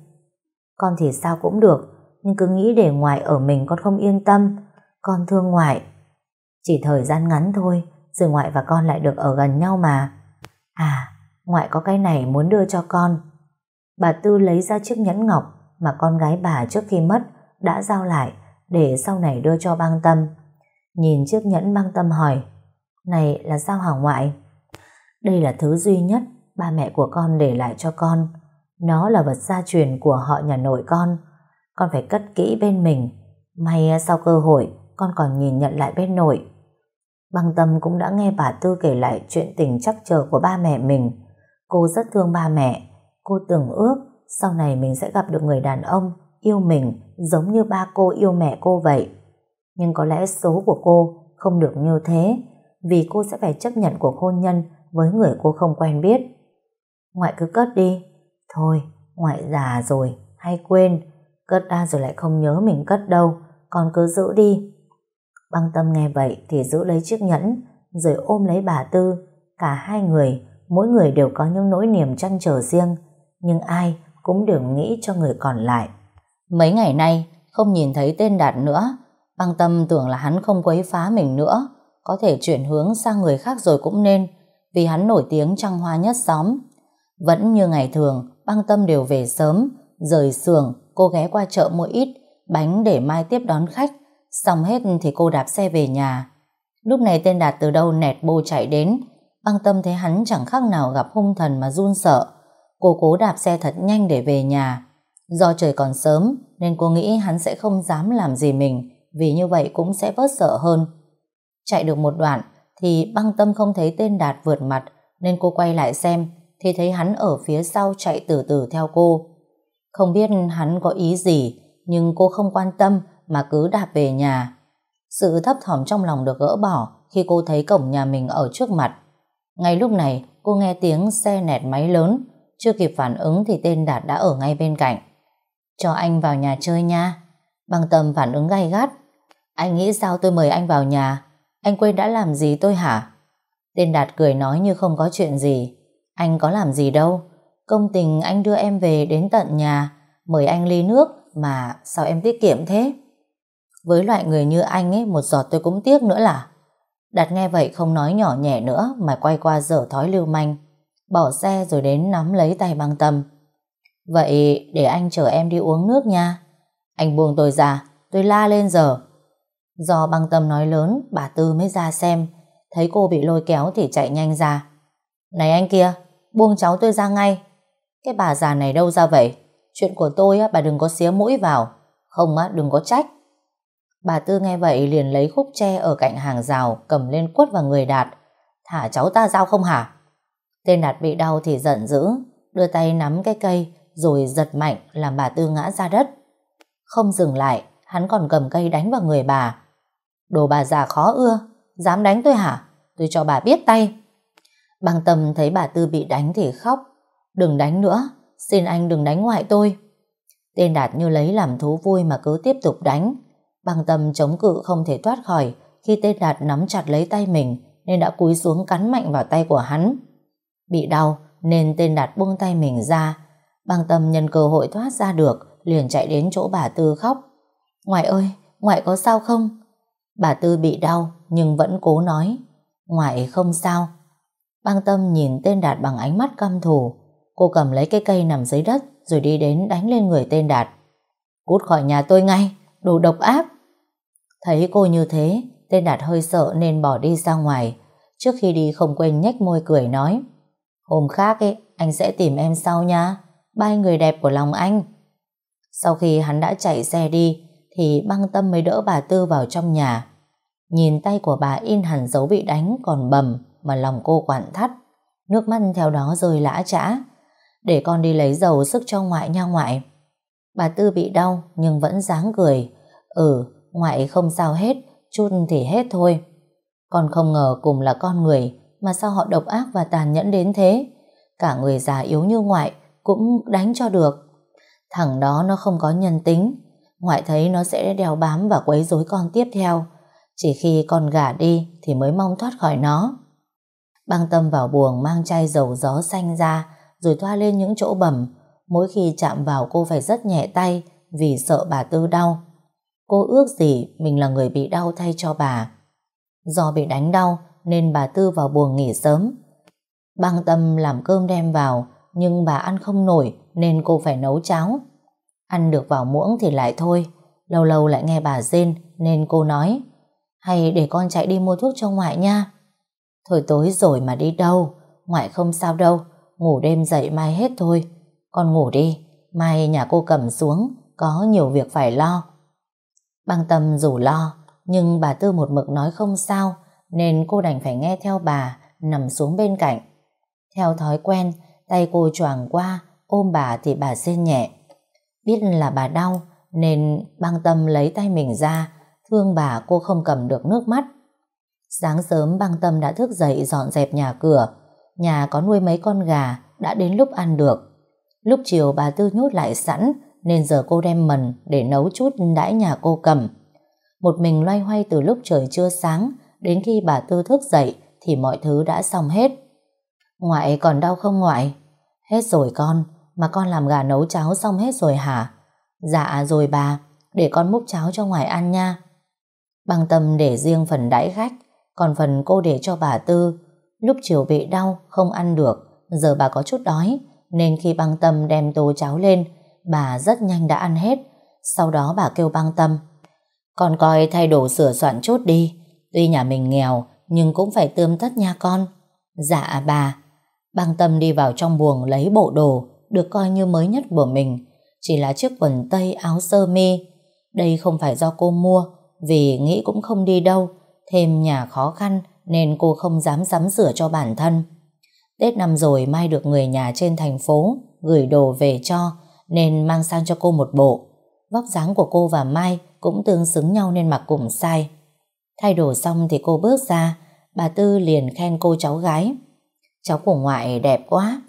Con thì sao cũng được, Nhưng cứ nghĩ để ngoại ở mình con không yên tâm. Con thương ngoại. Chỉ thời gian ngắn thôi, Rồi ngoại và con lại được ở gần nhau mà. À Ngoại có cái này muốn đưa cho con. Bà Tư lấy ra chiếc nhẫn ngọc Mà con gái bà trước khi mất Đã giao lại Để sau này đưa cho băng tâm. Nhìn chiếc nhẫn băng tâm hỏi, Này là sao hả ngoại? Đây là thứ duy nhất Ba mẹ của con để lại cho con. Nó là vật gia truyền của họ nhà nội con. Con phải cất kỹ bên mình. May sau cơ hội, Con còn nhìn nhận lại bên nội. Băng tâm cũng đã nghe bà Tư kể lại Chuyện tình chắc chờ của ba mẹ mình. Cô rất thương ba mẹ Cô từng ước Sau này mình sẽ gặp được người đàn ông Yêu mình giống như ba cô yêu mẹ cô vậy nhưng có lẽ số của cô không được như thế vì cô sẽ phải chấp nhận cuộc hôn nhân với người cô không quen biết. Ngoại cứ cất đi. Thôi, ngoại già rồi, hay quên. Cất ra rồi lại không nhớ mình cất đâu, con cứ giữ đi. Băng tâm nghe vậy thì giữ lấy chiếc nhẫn, rồi ôm lấy bà Tư. Cả hai người, mỗi người đều có những nỗi niềm trăn trở riêng, nhưng ai cũng đừng nghĩ cho người còn lại. Mấy ngày nay, không nhìn thấy tên Đạt nữa, Băng tâm tưởng là hắn không quấy phá mình nữa, có thể chuyển hướng sang người khác rồi cũng nên, vì hắn nổi tiếng trăng hoa nhất xóm. Vẫn như ngày thường, băng tâm đều về sớm, rời xưởng, cô ghé qua chợ mua ít, bánh để mai tiếp đón khách, xong hết thì cô đạp xe về nhà. Lúc này tên Đạt từ đâu nẹt bô chạy đến, băng tâm thấy hắn chẳng khác nào gặp hung thần mà run sợ. Cô cố đạp xe thật nhanh để về nhà. Do trời còn sớm nên cô nghĩ hắn sẽ không dám làm gì mình, vì như vậy cũng sẽ bớt sợ hơn. Chạy được một đoạn thì băng tâm không thấy tên Đạt vượt mặt nên cô quay lại xem thì thấy hắn ở phía sau chạy từ từ theo cô. Không biết hắn có ý gì nhưng cô không quan tâm mà cứ đạp về nhà. Sự thấp thỏm trong lòng được gỡ bỏ khi cô thấy cổng nhà mình ở trước mặt. Ngay lúc này cô nghe tiếng xe nẹt máy lớn chưa kịp phản ứng thì tên Đạt đã ở ngay bên cạnh. Cho anh vào nhà chơi nha. Băng tâm phản ứng gay gắt. Anh nghĩ sao tôi mời anh vào nhà? Anh quên đã làm gì tôi hả? Tên Đạt cười nói như không có chuyện gì. Anh có làm gì đâu. Công tình anh đưa em về đến tận nhà, Mời anh ly nước Mà sao em tiết kiệm thế? Với loại người như anh ấy, Một giọt tôi cũng tiếc nữa là. Đạt nghe vậy không nói nhỏ nhẹ nữa Mà quay qua dở thói lưu manh. Bỏ xe rồi đến nắm lấy tay băng tâm Vậy để anh chở em đi uống nước nha Anh buông tôi ra Tôi la lên giờ Do băng tâm nói lớn, bà Tư mới ra xem. Thấy cô bị lôi kéo thì chạy nhanh ra. Này anh kia, buông cháu tôi ra ngay. Cái bà già này đâu ra vậy? Chuyện của tôi bà đừng có xía mũi vào. Không á, đừng có trách. Bà Tư nghe vậy liền lấy khúc tre ở cạnh hàng rào cầm lên quất vào người Đạt. Thả cháu ta giao không hả? Tên Đạt bị đau thì giận dữ, đưa tay nắm cái cây rồi giật mạnh làm bà Tư ngã ra đất. Không dừng lại, hắn còn cầm cây đánh vào người bà. Đồ bà già khó ưa, dám đánh tôi hả? Tôi cho bà biết tay. Băng tâm thấy bà Tư bị đánh thì khóc. Đừng đánh nữa, xin anh đừng đánh ngoại tôi. Tên Đạt như lấy làm thú vui mà cứ tiếp tục đánh. Băng tâm chống cự không thể thoát khỏi khi tên Đạt nắm chặt lấy tay mình nên đã cúi xuống cắn mạnh vào tay của hắn. Bị đau nên tên Đạt buông tay mình ra. Băng tâm nhân cơ hội thoát ra được liền chạy đến chỗ bà Tư khóc. Ngoại ơi, ngoại có sao không? Bà Tư bị đau nhưng vẫn cố nói. Ngoại không sao. Băng tâm nhìn tên Đạt bằng ánh mắt căm thù. Cô cầm lấy cái cây nằm dưới đất rồi đi đến đánh lên người tên Đạt. Cút khỏi nhà tôi ngay, đồ độc ác. Thấy cô như thế, tên Đạt hơi sợ nên bỏ đi ra ngoài. Trước khi đi không quên nhếch môi cười nói. Hôm khác ấy, anh sẽ tìm em sau nha. bay người đẹp của lòng anh. Sau khi hắn đã chạy xe đi, thì băng tâm mới đỡ bà Tư vào trong nhà. Nhìn tay của bà in hẳn dấu bị đánh còn bầm mà lòng cô quản thắt. Nước mắt theo đó rơi lã trã. Để con đi lấy dầu sức cho ngoại nha ngoại. Bà Tư bị đau nhưng vẫn dáng cười. Ừ, ngoại không sao hết, chút thì hết thôi. Con không ngờ cùng là con người mà sao họ độc ác và tàn nhẫn đến thế. Cả người già yếu như ngoại cũng đánh cho được. Thằng đó nó không có nhân tính. Ngoại thấy nó sẽ đeo bám và quấy rối con tiếp theo. Chỉ khi con gả đi thì mới mong thoát khỏi nó. Băng tâm vào buồng mang chai dầu gió xanh ra, rồi thoa lên những chỗ bầm. Mỗi khi chạm vào cô phải rất nhẹ tay vì sợ bà Tư đau. Cô ước gì mình là người bị đau thay cho bà. Do bị đánh đau nên bà Tư vào buồng nghỉ sớm. Băng tâm làm cơm đem vào nhưng bà ăn không nổi nên cô phải nấu cháo. Ăn được vào muỗng thì lại thôi. Lâu lâu lại nghe bà rên nên cô nói hay để con chạy đi mua thuốc cho ngoại nha. Thôi tối rồi mà đi đâu, ngoại không sao đâu, ngủ đêm dậy mai hết thôi. Con ngủ đi, mai nhà cô cầm xuống, có nhiều việc phải lo. Băng tâm dù lo, nhưng bà Tư một mực nói không sao, nên cô đành phải nghe theo bà, nằm xuống bên cạnh. Theo thói quen, tay cô choàng qua, ôm bà thì bà rên nhẹ. Biết là bà đau, nên băng tâm lấy tay mình ra, thương bà cô không cầm được nước mắt. Sáng sớm băng tâm đã thức dậy dọn dẹp nhà cửa, nhà có nuôi mấy con gà, đã đến lúc ăn được. Lúc chiều bà Tư nhốt lại sẵn, nên giờ cô đem mần để nấu chút đãi nhà cô cầm. Một mình loay hoay từ lúc trời chưa sáng, đến khi bà Tư thức dậy thì mọi thứ đã xong hết. Ngoại còn đau không ngoại? Hết rồi con, mà con làm gà nấu cháo xong hết rồi hả? Dạ rồi bà, để con múc cháo cho ngoại ăn nha. Băng tâm để riêng phần đãi khách, còn phần cô để cho bà Tư. Lúc chiều bị đau, không ăn được, giờ bà có chút đói, nên khi băng tâm đem tô cháo lên, bà rất nhanh đã ăn hết. Sau đó bà kêu băng tâm, con coi thay đồ sửa soạn chút đi, tuy nhà mình nghèo, nhưng cũng phải tươm tất nha con. Dạ bà, băng tâm đi vào trong buồng lấy bộ đồ, được coi như mới nhất của mình, chỉ là chiếc quần tây áo sơ mi. Đây không phải do cô mua, vì nghĩ cũng không đi đâu, thêm nhà khó khăn nên cô không dám sắm sửa cho bản thân. Tết năm rồi Mai được người nhà trên thành phố gửi đồ về cho nên mang sang cho cô một bộ. Vóc dáng của cô và Mai cũng tương xứng nhau nên mặc cùng sai. Thay đồ xong thì cô bước ra, bà Tư liền khen cô cháu gái. Cháu của ngoại đẹp quá.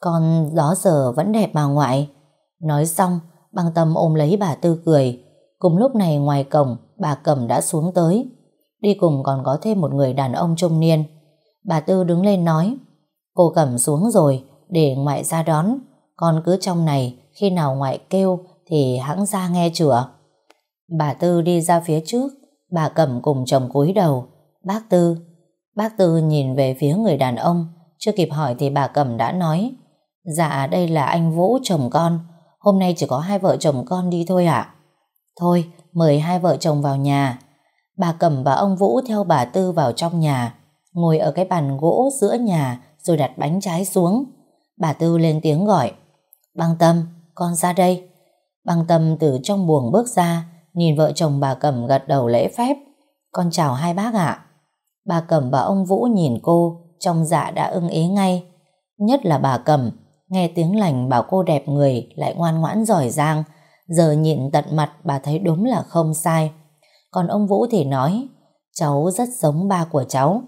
Con đó giờ vẫn đẹp mà ngoại. Nói xong, băng tâm ôm lấy bà Tư cười. Cùng lúc này ngoài cổng, bà Cẩm đã xuống tới. Đi cùng còn có thêm một người đàn ông trung niên. Bà Tư đứng lên nói, cô Cẩm xuống rồi, để ngoại ra đón. Con cứ trong này, khi nào ngoại kêu thì hãng ra nghe chữa. Bà Tư đi ra phía trước, bà Cẩm cùng chồng cúi đầu. Bác Tư, bác Tư nhìn về phía người đàn ông, chưa kịp hỏi thì bà Cẩm đã nói, dạ đây là anh Vũ chồng con, hôm nay chỉ có hai vợ chồng con đi thôi ạ. Thôi, mời hai vợ chồng vào nhà. Bà Cẩm và ông Vũ theo bà Tư vào trong nhà, ngồi ở cái bàn gỗ giữa nhà rồi đặt bánh trái xuống. Bà Tư lên tiếng gọi, Băng Tâm, con ra đây. Băng Tâm từ trong buồng bước ra, nhìn vợ chồng bà Cẩm gật đầu lễ phép. Con chào hai bác ạ. Bà Cẩm và ông Vũ nhìn cô, trong dạ đã ưng ý ngay. Nhất là bà Cẩm, nghe tiếng lành bảo cô đẹp người lại ngoan ngoãn giỏi giang, Giờ nhìn tận mặt bà thấy đúng là không sai. Còn ông Vũ thì nói, cháu rất giống ba của cháu.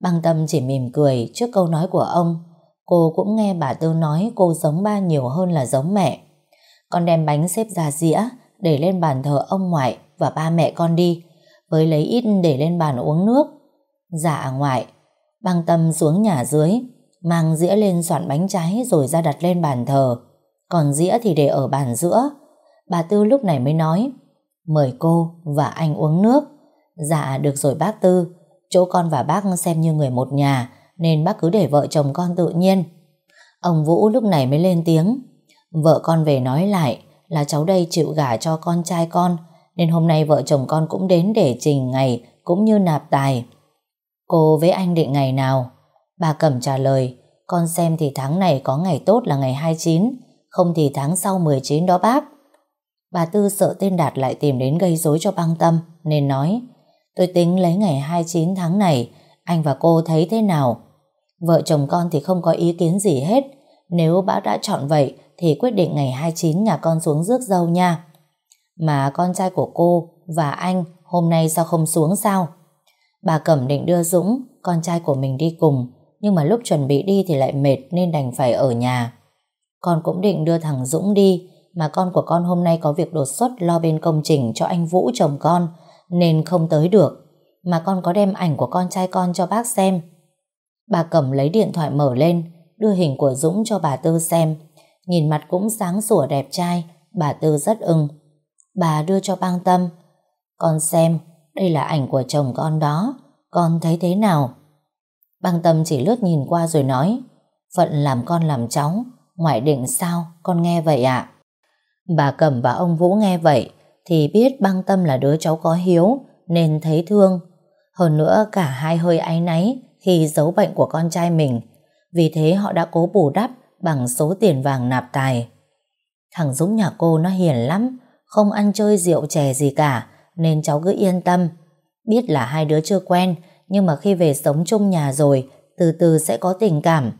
Băng tâm chỉ mỉm cười trước câu nói của ông. Cô cũng nghe bà Tư nói cô giống ba nhiều hơn là giống mẹ. Con đem bánh xếp ra dĩa để lên bàn thờ ông ngoại và ba mẹ con đi, với lấy ít để lên bàn uống nước. Dạ ngoại, băng tâm xuống nhà dưới, mang dĩa lên soạn bánh trái rồi ra đặt lên bàn thờ. Còn dĩa thì để ở bàn giữa. Bà Tư lúc này mới nói, mời cô và anh uống nước. Dạ được rồi bác Tư, chỗ con và bác xem như người một nhà, nên bác cứ để vợ chồng con tự nhiên. Ông Vũ lúc này mới lên tiếng, vợ con về nói lại là cháu đây chịu gả cho con trai con, nên hôm nay vợ chồng con cũng đến để trình ngày cũng như nạp tài. Cô với anh định ngày nào? Bà Cẩm trả lời, con xem thì tháng này có ngày tốt là ngày 29, không thì tháng sau 19 đó bác. Bà Tư sợ tên Đạt lại tìm đến gây rối cho băng tâm, nên nói, tôi tính lấy ngày 29 tháng này, anh và cô thấy thế nào? Vợ chồng con thì không có ý kiến gì hết, nếu bác đã chọn vậy thì quyết định ngày 29 nhà con xuống rước dâu nha. Mà con trai của cô và anh hôm nay sao không xuống sao? Bà Cẩm định đưa Dũng, con trai của mình đi cùng, nhưng mà lúc chuẩn bị đi thì lại mệt nên đành phải ở nhà. Con cũng định đưa thằng Dũng đi, mà con của con hôm nay có việc đột xuất lo bên công trình cho anh Vũ chồng con, nên không tới được. Mà con có đem ảnh của con trai con cho bác xem. Bà Cẩm lấy điện thoại mở lên, đưa hình của Dũng cho bà Tư xem. Nhìn mặt cũng sáng sủa đẹp trai, bà Tư rất ưng. Bà đưa cho băng tâm. Con xem, đây là ảnh của chồng con đó, con thấy thế nào? Băng tâm chỉ lướt nhìn qua rồi nói, phận làm con làm cháu, ngoại định sao, con nghe vậy ạ? Bà Cẩm và ông Vũ nghe vậy, thì biết băng tâm là đứa cháu có hiếu, nên thấy thương. Hơn nữa cả hai hơi áy náy khi giấu bệnh của con trai mình, vì thế họ đã cố bù đắp bằng số tiền vàng nạp tài. Thằng Dũng nhà cô nó hiền lắm, không ăn chơi rượu chè gì cả, nên cháu cứ yên tâm. Biết là hai đứa chưa quen, nhưng mà khi về sống chung nhà rồi, từ từ sẽ có tình cảm.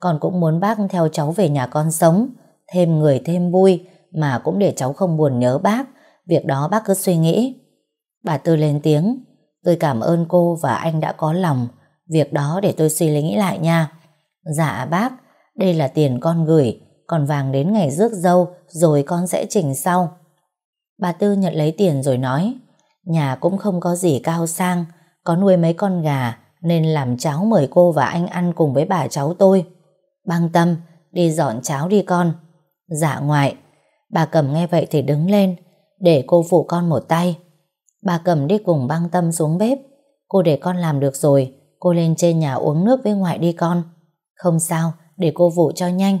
Con cũng muốn bác theo cháu về nhà con sống, thêm người thêm vui, mà cũng để cháu không buồn nhớ bác. Việc đó bác cứ suy nghĩ. Bà Tư lên tiếng, tôi cảm ơn cô và anh đã có lòng. Việc đó để tôi suy nghĩ lại nha. Dạ bác, đây là tiền con gửi, còn vàng đến ngày rước dâu rồi con sẽ chỉnh sau. Bà Tư nhận lấy tiền rồi nói, nhà cũng không có gì cao sang, có nuôi mấy con gà nên làm cháo mời cô và anh ăn cùng với bà cháu tôi. Băng tâm, đi dọn cháo đi con. Dạ ngoại. Bà cầm nghe vậy thì đứng lên, để cô phụ con một tay. Bà cầm đi cùng băng tâm xuống bếp. Cô để con làm được rồi, cô lên trên nhà uống nước với ngoại đi con. Không sao, để cô vụ cho nhanh.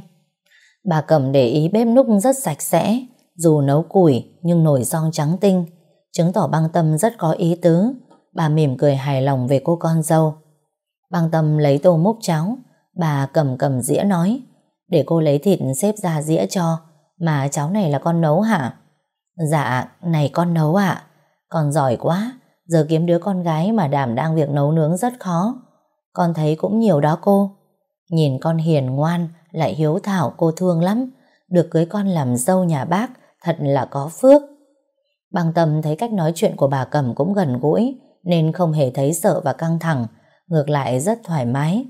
Bà cầm để ý bếp núc rất sạch sẽ, dù nấu củi nhưng nồi son trắng tinh, chứng tỏ băng tâm rất có ý tứ. Bà mỉm cười hài lòng về cô con dâu. Băng tâm lấy tô múc cháo, bà cầm cầm dĩa nói, để cô lấy thịt xếp ra dĩa cho, mà cháo này là con nấu hả? Dạ, này con nấu ạ. Con giỏi quá, giờ kiếm đứa con gái mà đảm đang việc nấu nướng rất khó. Con thấy cũng nhiều đó cô. Nhìn con hiền ngoan, lại hiếu thảo cô thương lắm. Được cưới con làm dâu nhà bác, thật là có phước. Băng tâm thấy cách nói chuyện của bà Cẩm cũng gần gũi, nên không hề thấy sợ và căng thẳng, ngược lại rất thoải mái.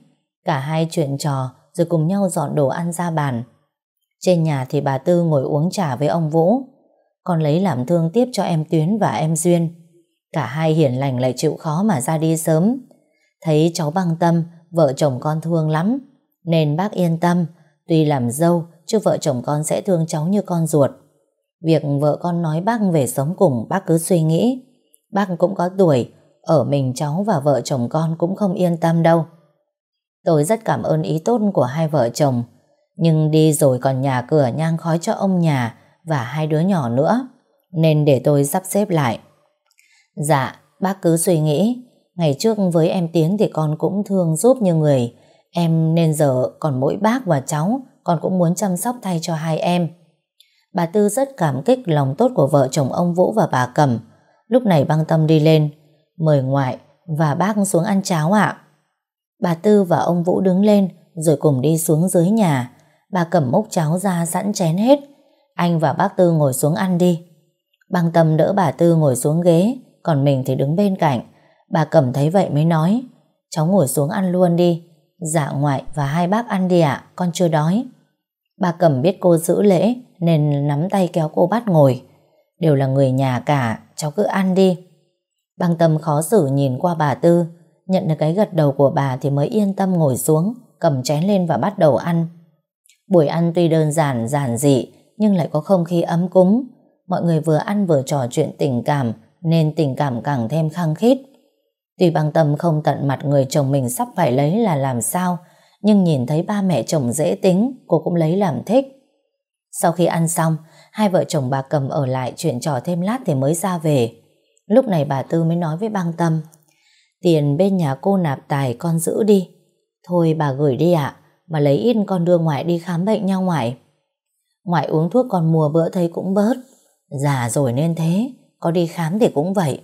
Cả hai chuyện trò rồi cùng nhau dọn đồ ăn ra bàn. Trên nhà thì bà Tư ngồi uống trà với ông Vũ. Con lấy làm thương tiếp cho em Tuyến và em Duyên. Cả hai hiền lành lại chịu khó mà ra đi sớm. Thấy cháu băng tâm, vợ chồng con thương lắm. Nên bác yên tâm, tuy làm dâu, chứ vợ chồng con sẽ thương cháu như con ruột. Việc vợ con nói bác về sống cùng bác cứ suy nghĩ. Bác cũng có tuổi, ở mình cháu và vợ chồng con cũng không yên tâm đâu. Tôi rất cảm ơn ý tốt của hai vợ chồng, nhưng đi rồi còn nhà cửa nhang khói cho ông nhà và hai đứa nhỏ nữa, nên để tôi sắp xếp lại. Dạ, bác cứ suy nghĩ, ngày trước với em Tiến thì con cũng thương giúp như người, em nên giờ còn mỗi bác và cháu, con cũng muốn chăm sóc thay cho hai em. Bà Tư rất cảm kích lòng tốt của vợ chồng ông Vũ và bà Cẩm. Lúc này băng tâm đi lên, mời ngoại và bác xuống ăn cháo ạ. Bà Tư và ông Vũ đứng lên rồi cùng đi xuống dưới nhà. Bà cẩm mốc cháo ra sẵn chén hết. Anh và bác Tư ngồi xuống ăn đi. Băng tâm đỡ bà Tư ngồi xuống ghế, còn mình thì đứng bên cạnh. Bà Cẩm thấy vậy mới nói, cháu ngồi xuống ăn luôn đi. Dạ ngoại và hai bác ăn đi ạ, con chưa đói. Bà Cẩm biết cô giữ lễ nên nắm tay kéo cô bắt ngồi. Đều là người nhà cả, cháu cứ ăn đi. Băng tâm khó xử nhìn qua bà Tư, nhận được cái gật đầu của bà thì mới yên tâm ngồi xuống, cầm chén lên và bắt đầu ăn. Buổi ăn tuy đơn giản, giản dị, nhưng lại có không khí ấm cúng. Mọi người vừa ăn vừa trò chuyện tình cảm, nên tình cảm càng thêm khăng khít. Tuy băng tâm không tận mặt người chồng mình sắp phải lấy là làm sao, nhưng nhìn thấy ba mẹ chồng dễ tính, cô cũng lấy làm thích. Sau khi ăn xong, hai vợ chồng bà cầm ở lại chuyện trò thêm lát thì mới ra về. Lúc này bà Tư mới nói với băng tâm, tiền bên nhà cô nạp tài con giữ đi. Thôi bà gửi đi ạ, mà lấy ít con đưa ngoại đi khám bệnh nha ngoại. Ngoại uống thuốc còn mùa bữa thấy cũng bớt. Già rồi nên thế, có đi khám thì cũng vậy.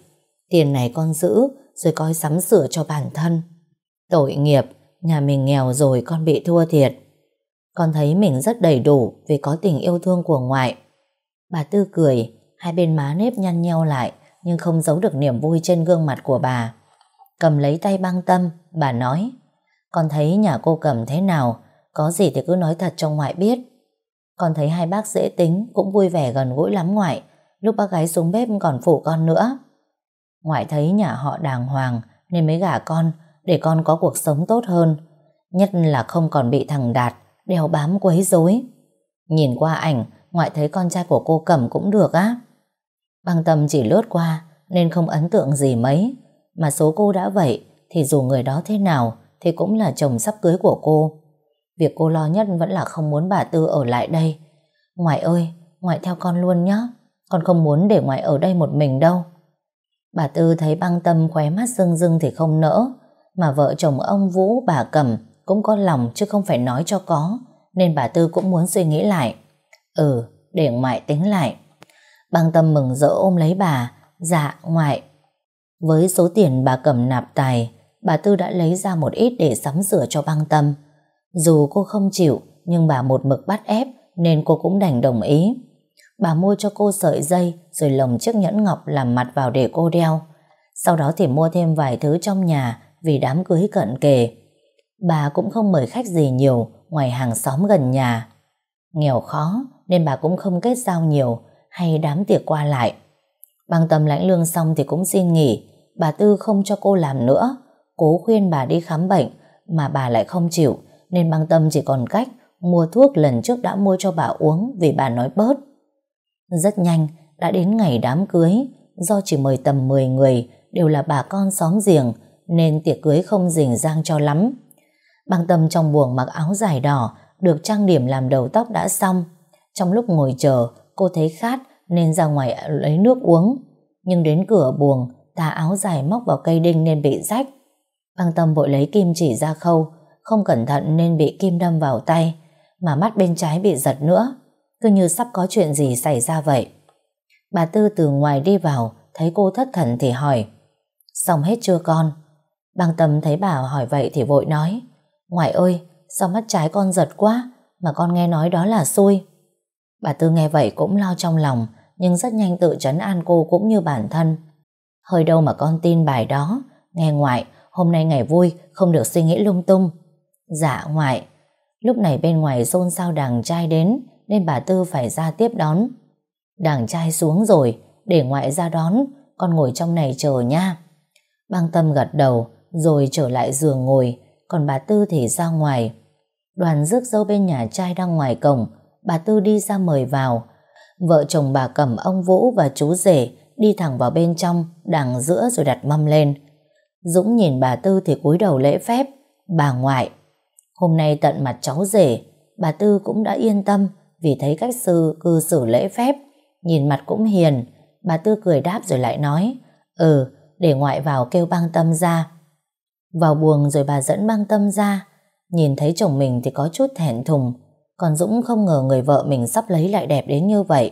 Tiền này con giữ, rồi coi sắm sửa cho bản thân. Tội nghiệp, nhà mình nghèo rồi con bị thua thiệt. Con thấy mình rất đầy đủ vì có tình yêu thương của ngoại. Bà Tư cười, hai bên má nếp nhăn nheo lại, nhưng không giấu được niềm vui trên gương mặt của bà. Cầm lấy tay băng tâm, bà nói, con thấy nhà cô cầm thế nào, có gì thì cứ nói thật cho ngoại biết. Con thấy hai bác dễ tính, cũng vui vẻ gần gũi lắm ngoại, lúc bác gái xuống bếp còn phụ con nữa. Ngoại thấy nhà họ đàng hoàng nên mới gả con để con có cuộc sống tốt hơn. Nhất là không còn bị thằng Đạt đeo bám quấy rối. Nhìn qua ảnh, ngoại thấy con trai của cô Cẩm cũng được á. Băng tâm chỉ lướt qua nên không ấn tượng gì mấy. Mà số cô đã vậy thì dù người đó thế nào thì cũng là chồng sắp cưới của cô. Việc cô lo nhất vẫn là không muốn bà Tư ở lại đây. Ngoại ơi, ngoại theo con luôn nhé. Con không muốn để ngoại ở đây một mình đâu. Bà Tư thấy băng tâm khóe mắt rưng rưng thì không nỡ, mà vợ chồng ông Vũ bà Cẩm cũng có lòng chứ không phải nói cho có, nên bà Tư cũng muốn suy nghĩ lại. Ừ, để ngoại tính lại. Băng tâm mừng rỡ ôm lấy bà, dạ ngoại. Với số tiền bà Cẩm nạp tài, bà Tư đã lấy ra một ít để sắm sửa cho băng tâm. Dù cô không chịu, nhưng bà một mực bắt ép nên cô cũng đành đồng ý. Bà mua cho cô sợi dây, rồi lồng chiếc nhẫn ngọc làm mặt vào để cô đeo. Sau đó thì mua thêm vài thứ trong nhà vì đám cưới cận kề. Bà cũng không mời khách gì nhiều, ngoài hàng xóm gần nhà. Nghèo khó, nên bà cũng không kết giao nhiều, hay đám tiệc qua lại. Bằng tầm lãnh lương xong thì cũng xin nghỉ. Bà Tư không cho cô làm nữa. Cố khuyên bà đi khám bệnh, mà bà lại không chịu, nên băng tâm chỉ còn cách mua thuốc lần trước đã mua cho bà uống vì bà nói bớt. Rất nhanh, đã đến ngày đám cưới, do chỉ mời tầm 10 người, đều là bà con xóm giềng, nên tiệc cưới không rình rang cho lắm. Băng tâm trong buồng mặc áo dài đỏ, được trang điểm làm đầu tóc đã xong. Trong lúc ngồi chờ, cô thấy khát nên ra ngoài lấy nước uống. Nhưng đến cửa buồng, tà áo dài móc vào cây đinh nên bị rách. Băng tâm vội lấy kim chỉ ra khâu, không cẩn thận nên bị kim đâm vào tay, mà mắt bên trái bị giật nữa cứ như sắp có chuyện gì xảy ra vậy. Bà Tư từ ngoài đi vào, thấy cô thất thần thì hỏi, xong hết chưa con? Băng tâm thấy bà hỏi vậy thì vội nói, ngoại ơi, sao mắt trái con giật quá, mà con nghe nói đó là xui. Bà Tư nghe vậy cũng lo trong lòng, nhưng rất nhanh tự trấn an cô cũng như bản thân. Hơi đâu mà con tin bài đó, nghe ngoại, hôm nay ngày vui, không được suy nghĩ lung tung. Dạ ngoại, lúc này bên ngoài xôn xao đằng trai đến, nên bà Tư phải ra tiếp đón. Đảng trai xuống rồi, để ngoại ra đón, con ngồi trong này chờ nha. Băng tâm gật đầu, rồi trở lại giường ngồi, còn bà Tư thì ra ngoài. Đoàn rước dâu bên nhà trai đang ngoài cổng, bà Tư đi ra mời vào. Vợ chồng bà cầm ông Vũ và chú rể đi thẳng vào bên trong, đằng giữa rồi đặt mâm lên. Dũng nhìn bà Tư thì cúi đầu lễ phép, bà ngoại. Hôm nay tận mặt cháu rể, bà Tư cũng đã yên tâm, vì thấy cách sư cư xử lễ phép, nhìn mặt cũng hiền, bà Tư cười đáp rồi lại nói, ừ, để ngoại vào kêu băng tâm ra. Vào buồng rồi bà dẫn băng tâm ra, nhìn thấy chồng mình thì có chút thẹn thùng, còn Dũng không ngờ người vợ mình sắp lấy lại đẹp đến như vậy.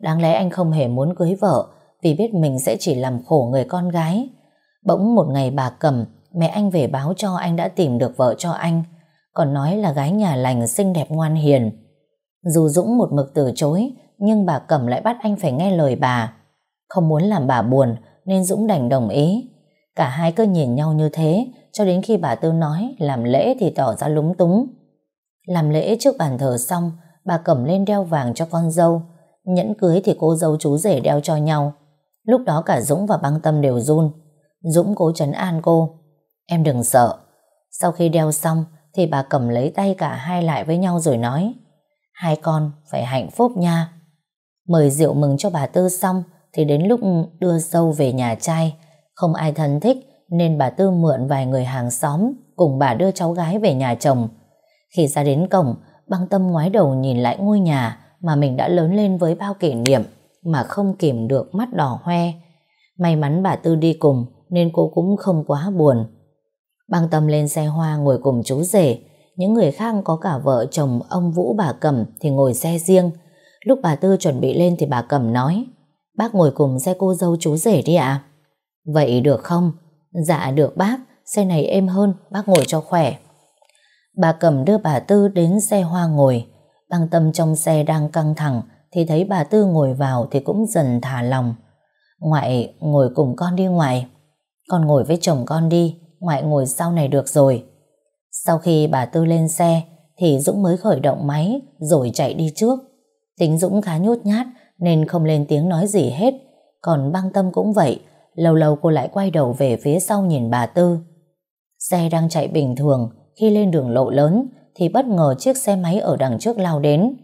Đáng lẽ anh không hề muốn cưới vợ, vì biết mình sẽ chỉ làm khổ người con gái. Bỗng một ngày bà cầm, mẹ anh về báo cho anh đã tìm được vợ cho anh, còn nói là gái nhà lành xinh đẹp ngoan hiền. Dù Dũng một mực từ chối, nhưng bà Cẩm lại bắt anh phải nghe lời bà. Không muốn làm bà buồn, nên Dũng đành đồng ý. Cả hai cứ nhìn nhau như thế, cho đến khi bà Tư nói làm lễ thì tỏ ra lúng túng. Làm lễ trước bàn thờ xong, bà cẩm lên đeo vàng cho con dâu. Nhẫn cưới thì cô dâu chú rể đeo cho nhau. Lúc đó cả Dũng và băng tâm đều run. Dũng cố trấn an cô. Em đừng sợ. Sau khi đeo xong thì bà cầm lấy tay cả hai lại với nhau rồi nói Hai con phải hạnh phúc nha. Mời rượu mừng cho bà Tư xong thì đến lúc đưa dâu về nhà trai. Không ai thân thích nên bà Tư mượn vài người hàng xóm cùng bà đưa cháu gái về nhà chồng. Khi ra đến cổng, băng tâm ngoái đầu nhìn lại ngôi nhà mà mình đã lớn lên với bao kỷ niệm mà không kìm được mắt đỏ hoe. May mắn bà Tư đi cùng nên cô cũng không quá buồn. Băng tâm lên xe hoa ngồi cùng chú rể, những người khác có cả vợ chồng ông Vũ bà Cẩm thì ngồi xe riêng. Lúc bà Tư chuẩn bị lên thì bà Cẩm nói Bác ngồi cùng xe cô dâu chú rể đi ạ. Vậy được không? Dạ được bác, xe này êm hơn, bác ngồi cho khỏe. Bà Cẩm đưa bà Tư đến xe hoa ngồi. Băng tâm trong xe đang căng thẳng thì thấy bà Tư ngồi vào thì cũng dần thả lòng. Ngoại ngồi cùng con đi ngoại. Con ngồi với chồng con đi, ngoại ngồi sau này được rồi. Sau khi bà Tư lên xe thì Dũng mới khởi động máy rồi chạy đi trước. Tính Dũng khá nhút nhát nên không lên tiếng nói gì hết. Còn băng tâm cũng vậy, lâu lâu cô lại quay đầu về phía sau nhìn bà Tư. Xe đang chạy bình thường, khi lên đường lộ lớn thì bất ngờ chiếc xe máy ở đằng trước lao đến.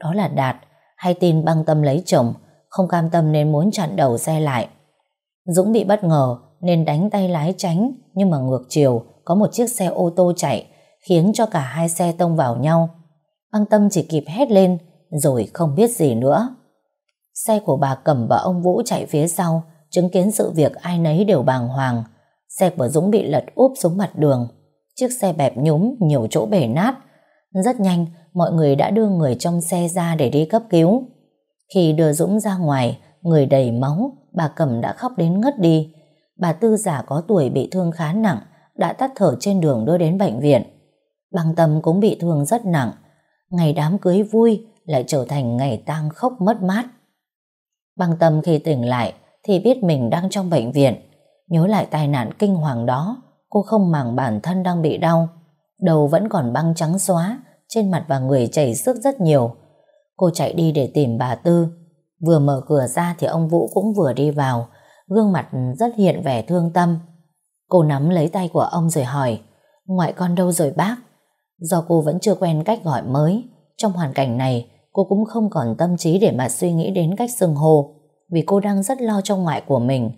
Đó là Đạt, hay tin băng tâm lấy chồng, không cam tâm nên muốn chặn đầu xe lại. Dũng bị bất ngờ nên đánh tay lái tránh, nhưng mà ngược chiều có một chiếc xe ô tô chạy, khiến cho cả hai xe tông vào nhau. Băng tâm chỉ kịp hét lên, rồi không biết gì nữa. Xe của bà Cẩm và ông Vũ chạy phía sau, chứng kiến sự việc ai nấy đều bàng hoàng. Xe của Dũng bị lật úp xuống mặt đường. Chiếc xe bẹp nhúm, nhiều chỗ bể nát. Rất nhanh, mọi người đã đưa người trong xe ra để đi cấp cứu. Khi đưa Dũng ra ngoài, người đầy máu, bà Cẩm đã khóc đến ngất đi. Bà Tư giả có tuổi bị thương khá nặng, đã tắt thở trên đường đưa đến bệnh viện. Băng tâm cũng bị thương rất nặng. Ngày đám cưới vui lại trở thành ngày tang khóc mất mát. Băng tâm khi tỉnh lại thì biết mình đang trong bệnh viện. Nhớ lại tai nạn kinh hoàng đó, cô không màng bản thân đang bị đau. Đầu vẫn còn băng trắng xóa, trên mặt và người chảy sức rất nhiều. Cô chạy đi để tìm bà Tư. Vừa mở cửa ra thì ông Vũ cũng vừa đi vào, gương mặt rất hiện vẻ thương tâm. Cô nắm lấy tay của ông rồi hỏi, ngoại con đâu rồi bác? Do cô vẫn chưa quen cách gọi mới, trong hoàn cảnh này cô cũng không còn tâm trí để mà suy nghĩ đến cách xưng hô, vì cô đang rất lo cho ngoại của mình.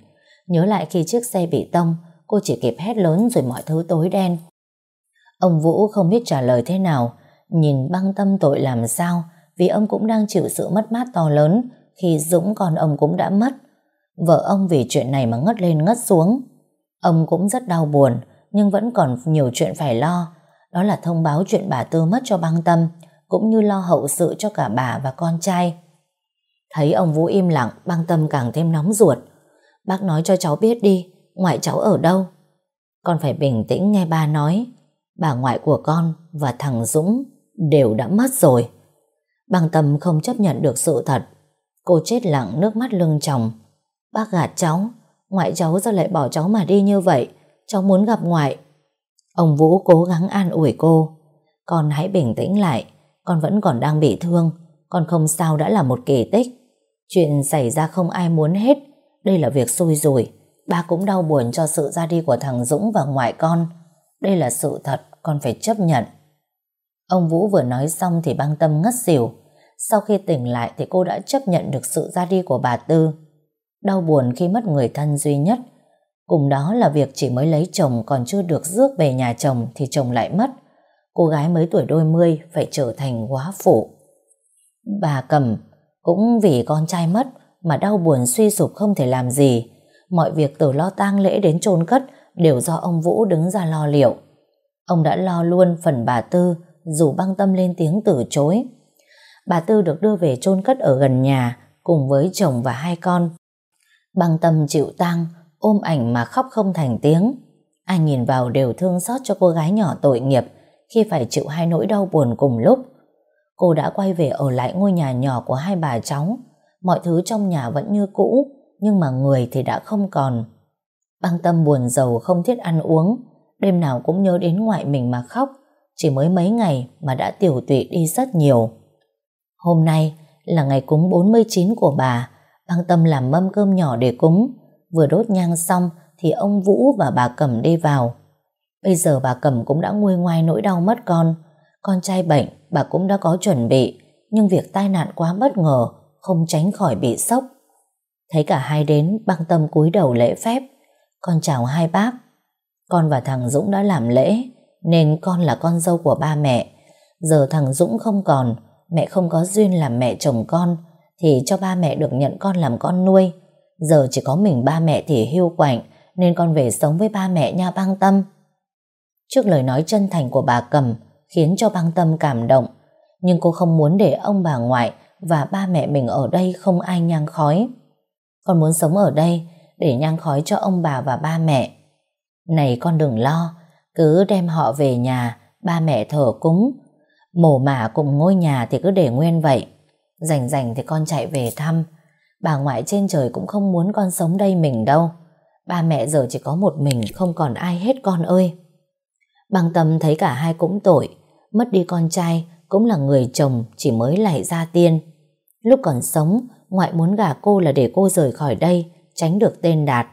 Nhớ lại khi chiếc xe bị tông, cô chỉ kịp hét lớn rồi mọi thứ tối đen. Ông Vũ không biết trả lời thế nào, nhìn băng tâm tội làm sao, vì ông cũng đang chịu sự mất mát to lớn khi Dũng con ông cũng đã mất. Vợ ông vì chuyện này mà ngất lên ngất xuống. Ông cũng rất đau buồn, nhưng vẫn còn nhiều chuyện phải lo. Đó là thông báo chuyện bà Tư mất cho băng tâm, cũng như lo hậu sự cho cả bà và con trai. Thấy ông Vũ im lặng, băng tâm càng thêm nóng ruột. Bác nói cho cháu biết đi, ngoại cháu ở đâu? Con phải bình tĩnh nghe ba nói. Bà ngoại của con và thằng Dũng đều đã mất rồi. Băng tâm không chấp nhận được sự thật. Cô chết lặng nước mắt lưng chồng. Bác gạt cháu, ngoại cháu sao lại bỏ cháu mà đi như vậy? Cháu muốn gặp ngoại. Ông Vũ cố gắng an ủi cô. Con hãy bình tĩnh lại, con vẫn còn đang bị thương. Con không sao đã là một kỳ tích. Chuyện xảy ra không ai muốn hết. Đây là việc xui rủi. Ba cũng đau buồn cho sự ra đi của thằng Dũng và ngoại con. Đây là sự thật, con phải chấp nhận. Ông Vũ vừa nói xong thì băng tâm ngất xỉu. Sau khi tỉnh lại thì cô đã chấp nhận được sự ra đi của bà Tư. Đau buồn khi mất người thân duy nhất. Cùng đó là việc chỉ mới lấy chồng còn chưa được rước về nhà chồng thì chồng lại mất. Cô gái mới tuổi đôi mươi phải trở thành quá phụ. Bà cầm, cũng vì con trai mất mà đau buồn suy sụp không thể làm gì. Mọi việc từ lo tang lễ đến chôn cất đều do ông Vũ đứng ra lo liệu. Ông đã lo luôn phần bà Tư, dù băng tâm lên tiếng từ chối. Bà Tư được đưa về chôn cất ở gần nhà, cùng với chồng và hai con. Băng tâm chịu tang ôm ảnh mà khóc không thành tiếng. Ai nhìn vào đều thương xót cho cô gái nhỏ tội nghiệp khi phải chịu hai nỗi đau buồn cùng lúc. Cô đã quay về ở lại ngôi nhà nhỏ của hai bà cháu. Mọi thứ trong nhà vẫn như cũ, nhưng mà người thì đã không còn. Băng tâm buồn giàu không thiết ăn uống. đêm nào cũng nhớ đến ngoại mình mà khóc, chỉ mới mấy ngày mà đã tiểu tụy đi rất nhiều. Hôm nay là ngày cúng 49 của bà, băng tâm làm mâm cơm nhỏ để cúng, vừa đốt nhang xong thì ông Vũ và bà Cẩm đi vào. Bây giờ bà Cẩm cũng đã nguôi ngoai nỗi đau mất con, con trai bệnh bà cũng đã có chuẩn bị, nhưng việc tai nạn quá bất ngờ, không tránh khỏi bị sốc. Thấy cả hai đến, băng tâm cúi đầu lễ phép. Con chào hai bác. Con và thằng Dũng đã làm lễ, nên con là con dâu của ba mẹ. Giờ thằng Dũng không còn, mẹ không có duyên làm mẹ chồng con, thì cho ba mẹ được nhận con làm con nuôi. Giờ chỉ có mình ba mẹ thì hưu quạnh, nên con về sống với ba mẹ nha băng tâm. Trước lời nói chân thành của bà Cầm, khiến cho băng tâm cảm động, nhưng cô không muốn để ông bà ngoại và ba mẹ mình ở đây không ai nhang khói. Con muốn sống ở đây để nhang khói cho ông bà và ba mẹ. Này con đừng lo, cứ đem họ về nhà, ba mẹ thờ cúng. Mổ mả cùng ngôi nhà thì cứ để nguyên vậy. Rảnh rảnh thì con chạy về thăm. Bà ngoại trên trời cũng không muốn con sống đây mình đâu. Ba mẹ giờ chỉ có một mình, không còn ai hết con ơi. Băng tâm thấy cả hai cũng tội, mất đi con trai cũng là người chồng chỉ mới lại ra tiên. Lúc còn sống, ngoại muốn gả cô là để cô rời khỏi đây, tránh được tên Đạt.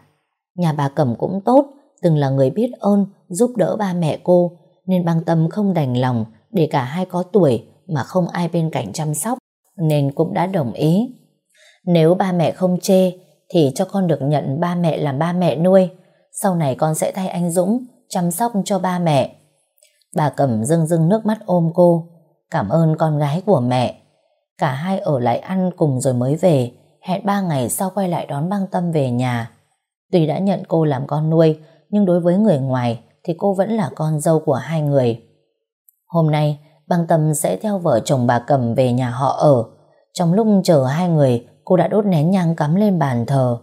Nhà bà Cẩm cũng tốt, từng là người biết ơn, giúp đỡ ba mẹ cô, nên băng tâm không đành lòng để cả hai có tuổi mà không ai bên cạnh chăm sóc, nên cũng đã đồng ý. Nếu ba mẹ không chê, thì cho con được nhận ba mẹ làm ba mẹ nuôi. Sau này con sẽ thay anh Dũng chăm sóc cho ba mẹ. Bà cầm rưng rưng nước mắt ôm cô, cảm ơn con gái của mẹ. Cả hai ở lại ăn cùng rồi mới về, hẹn ba ngày sau quay lại đón băng tâm về nhà. Tuy đã nhận cô làm con nuôi, nhưng đối với người ngoài thì cô vẫn là con dâu của hai người. Hôm nay, băng tâm sẽ theo vợ chồng bà cầm về nhà họ ở. Trong lúc chờ hai người, cô đã đốt nén nhang cắm lên bàn thờ.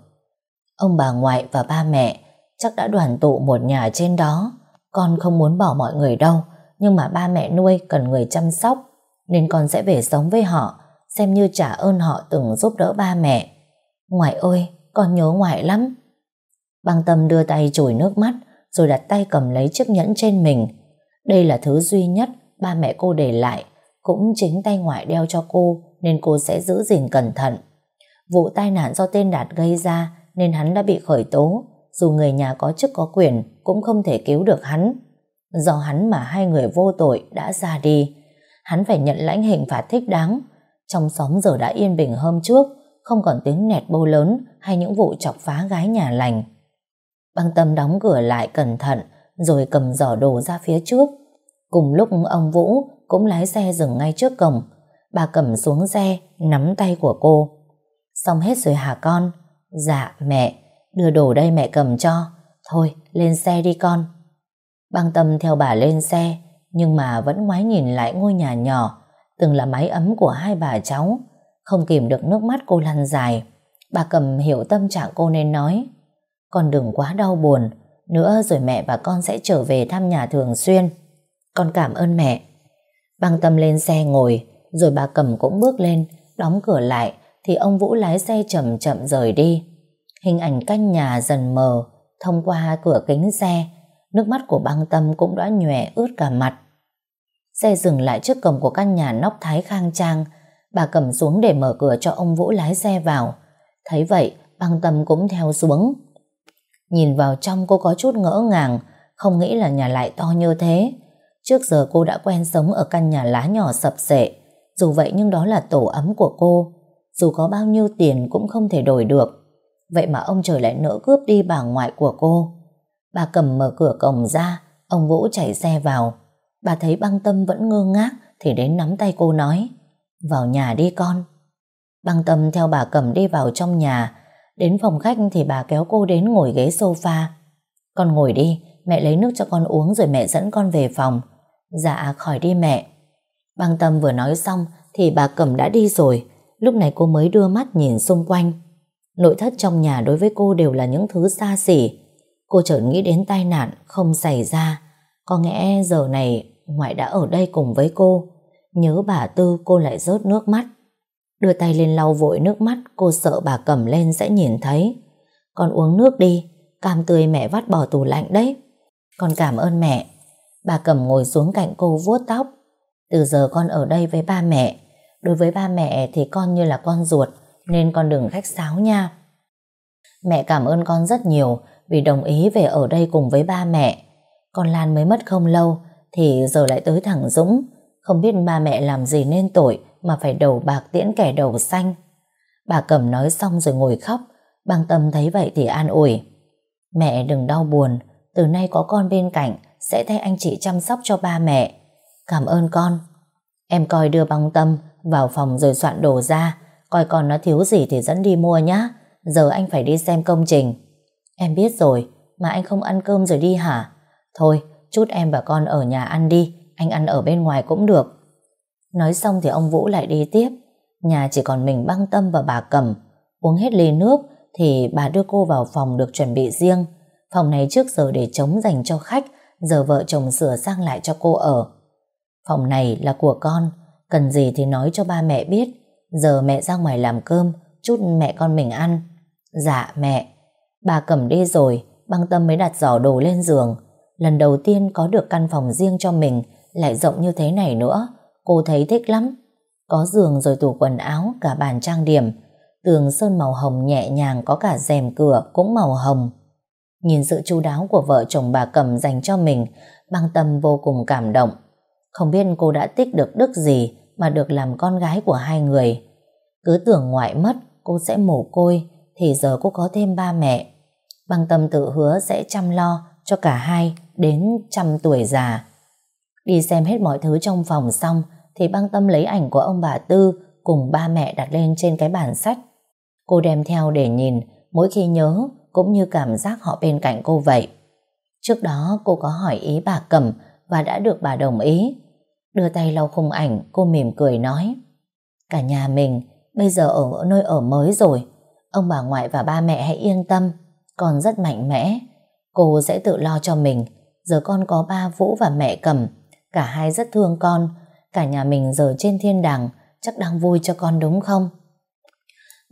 Ông bà ngoại và ba mẹ chắc đã đoàn tụ một nhà trên đó. Con không muốn bỏ mọi người đâu, nhưng mà ba mẹ nuôi cần người chăm sóc, nên con sẽ về sống với họ, xem như trả ơn họ từng giúp đỡ ba mẹ. Ngoại ơi, con nhớ ngoại lắm. Băng tâm đưa tay chùi nước mắt, rồi đặt tay cầm lấy chiếc nhẫn trên mình. Đây là thứ duy nhất ba mẹ cô để lại, cũng chính tay ngoại đeo cho cô, nên cô sẽ giữ gìn cẩn thận. Vụ tai nạn do tên Đạt gây ra nên hắn đã bị khởi tố, dù người nhà có chức có quyền cũng không thể cứu được hắn. Do hắn mà hai người vô tội đã ra đi. Hắn phải nhận lãnh hình phạt thích đáng. Trong xóm giờ đã yên bình hôm trước, không còn tiếng nẹt bô lớn hay những vụ chọc phá gái nhà lành. Băng tâm đóng cửa lại cẩn thận, rồi cầm giỏ đồ ra phía trước. Cùng lúc ông Vũ cũng lái xe dừng ngay trước cổng. Bà cầm xuống xe, nắm tay của cô. Xong hết rồi hả con? Dạ mẹ, đưa đồ đây mẹ cầm cho. Thôi, lên xe đi con. Băng tâm theo bà lên xe, nhưng mà vẫn ngoái nhìn lại ngôi nhà nhỏ, từng là mái ấm của hai bà cháu. Không kìm được nước mắt cô lăn dài. Bà cầm hiểu tâm trạng cô nên nói, con đừng quá đau buồn, nữa rồi mẹ và con sẽ trở về thăm nhà thường xuyên. Con cảm ơn mẹ. Băng tâm lên xe ngồi, rồi bà cầm cũng bước lên, đóng cửa lại, thì ông Vũ lái xe chậm chậm rời đi. Hình ảnh căn nhà dần mờ, thông qua cửa kính xe, nước mắt của băng tâm cũng đã nhòe ướt cả mặt. Xe dừng lại trước cổng của căn nhà nóc thái khang trang, bà cầm xuống để mở cửa cho ông Vũ lái xe vào. Thấy vậy, băng tâm cũng theo xuống. Nhìn vào trong cô có chút ngỡ ngàng, không nghĩ là nhà lại to như thế. Trước giờ cô đã quen sống ở căn nhà lá nhỏ sập sệ, dù vậy nhưng đó là tổ ấm của cô. Dù có bao nhiêu tiền cũng không thể đổi được. Vậy mà ông trời lại nỡ cướp đi bà ngoại của cô. Bà cầm mở cửa cổng ra, ông Vũ chạy xe vào. Bà thấy băng tâm vẫn ngơ ngác thì đến nắm tay cô nói Vào nhà đi con. Băng tâm theo bà cầm đi vào trong nhà. Đến phòng khách thì bà kéo cô đến ngồi ghế sofa. Con ngồi đi, mẹ lấy nước cho con uống rồi mẹ dẫn con về phòng. Dạ khỏi đi mẹ. Băng tâm vừa nói xong thì bà cầm đã đi rồi. Lúc này cô mới đưa mắt nhìn xung quanh. Nội thất trong nhà đối với cô đều là những thứ xa xỉ. Cô chợt nghĩ đến tai nạn không xảy ra. Có nghĩa giờ này ngoại đã ở đây cùng với cô. Nhớ bà Tư cô lại rớt nước mắt. Đưa tay lên lau vội nước mắt cô sợ bà cầm lên sẽ nhìn thấy. Con uống nước đi, cam tươi mẹ vắt bỏ tủ lạnh đấy. Con cảm ơn mẹ. Bà cầm ngồi xuống cạnh cô vuốt tóc. Từ giờ con ở đây với ba mẹ. Đối với ba mẹ thì con như là con ruột, nên con đừng khách sáo nha. Mẹ cảm ơn con rất nhiều vì đồng ý về ở đây cùng với ba mẹ. Con Lan mới mất không lâu, thì giờ lại tới thẳng Dũng. Không biết ba mẹ làm gì nên tội mà phải đầu bạc tiễn kẻ đầu xanh. Bà cầm nói xong rồi ngồi khóc, băng tâm thấy vậy thì an ủi. Mẹ đừng đau buồn, từ nay có con bên cạnh sẽ thay anh chị chăm sóc cho ba mẹ. Cảm ơn con. Em coi đưa băng tâm vào phòng rồi soạn đồ ra, coi con nó thiếu gì thì dẫn đi mua nhá. Giờ anh phải đi xem công trình. Em biết rồi, mà anh không ăn cơm rồi đi hả? Thôi, chút em và con ở nhà ăn đi, anh ăn ở bên ngoài cũng được. Nói xong thì ông Vũ lại đi tiếp. Nhà chỉ còn mình băng tâm và bà cầm. Uống hết ly nước thì bà đưa cô vào phòng được chuẩn bị riêng. Phòng này trước giờ để trống dành cho khách, giờ vợ chồng sửa sang lại cho cô ở. Phòng này là của con, cần gì thì nói cho ba mẹ biết. Giờ mẹ ra ngoài làm cơm, chút mẹ con mình ăn. Dạ mẹ. Bà cầm đi rồi, băng tâm mới đặt giỏ đồ lên giường. Lần đầu tiên có được căn phòng riêng cho mình, lại rộng như thế này nữa. Cô thấy thích lắm. Có giường rồi tủ quần áo, cả bàn trang điểm. Tường sơn màu hồng nhẹ nhàng có cả rèm cửa cũng màu hồng. Nhìn sự chu đáo của vợ chồng bà Cầm dành cho mình, băng tâm vô cùng cảm động. Không biết cô đã tích được đức gì mà được làm con gái của hai người. Cứ tưởng ngoại mất, cô sẽ mồ côi, thì giờ cô có thêm ba mẹ. Băng tâm tự hứa sẽ chăm lo cho cả hai đến trăm tuổi già. Đi xem hết mọi thứ trong phòng xong thì băng tâm lấy ảnh của ông bà Tư cùng ba mẹ đặt lên trên cái bàn sách. Cô đem theo để nhìn mỗi khi nhớ cũng như cảm giác họ bên cạnh cô vậy. Trước đó cô có hỏi ý bà Cẩm và đã được bà đồng ý. Đưa tay lau khung ảnh, cô mỉm cười nói Cả nhà mình bây giờ ở nơi ở mới rồi. Ông bà ngoại và ba mẹ hãy yên tâm, con rất mạnh mẽ. Cô sẽ tự lo cho mình. Giờ con có ba Vũ và mẹ Cẩm, cả hai rất thương con. Cả nhà mình giờ trên thiên đàng chắc đang vui cho con đúng không?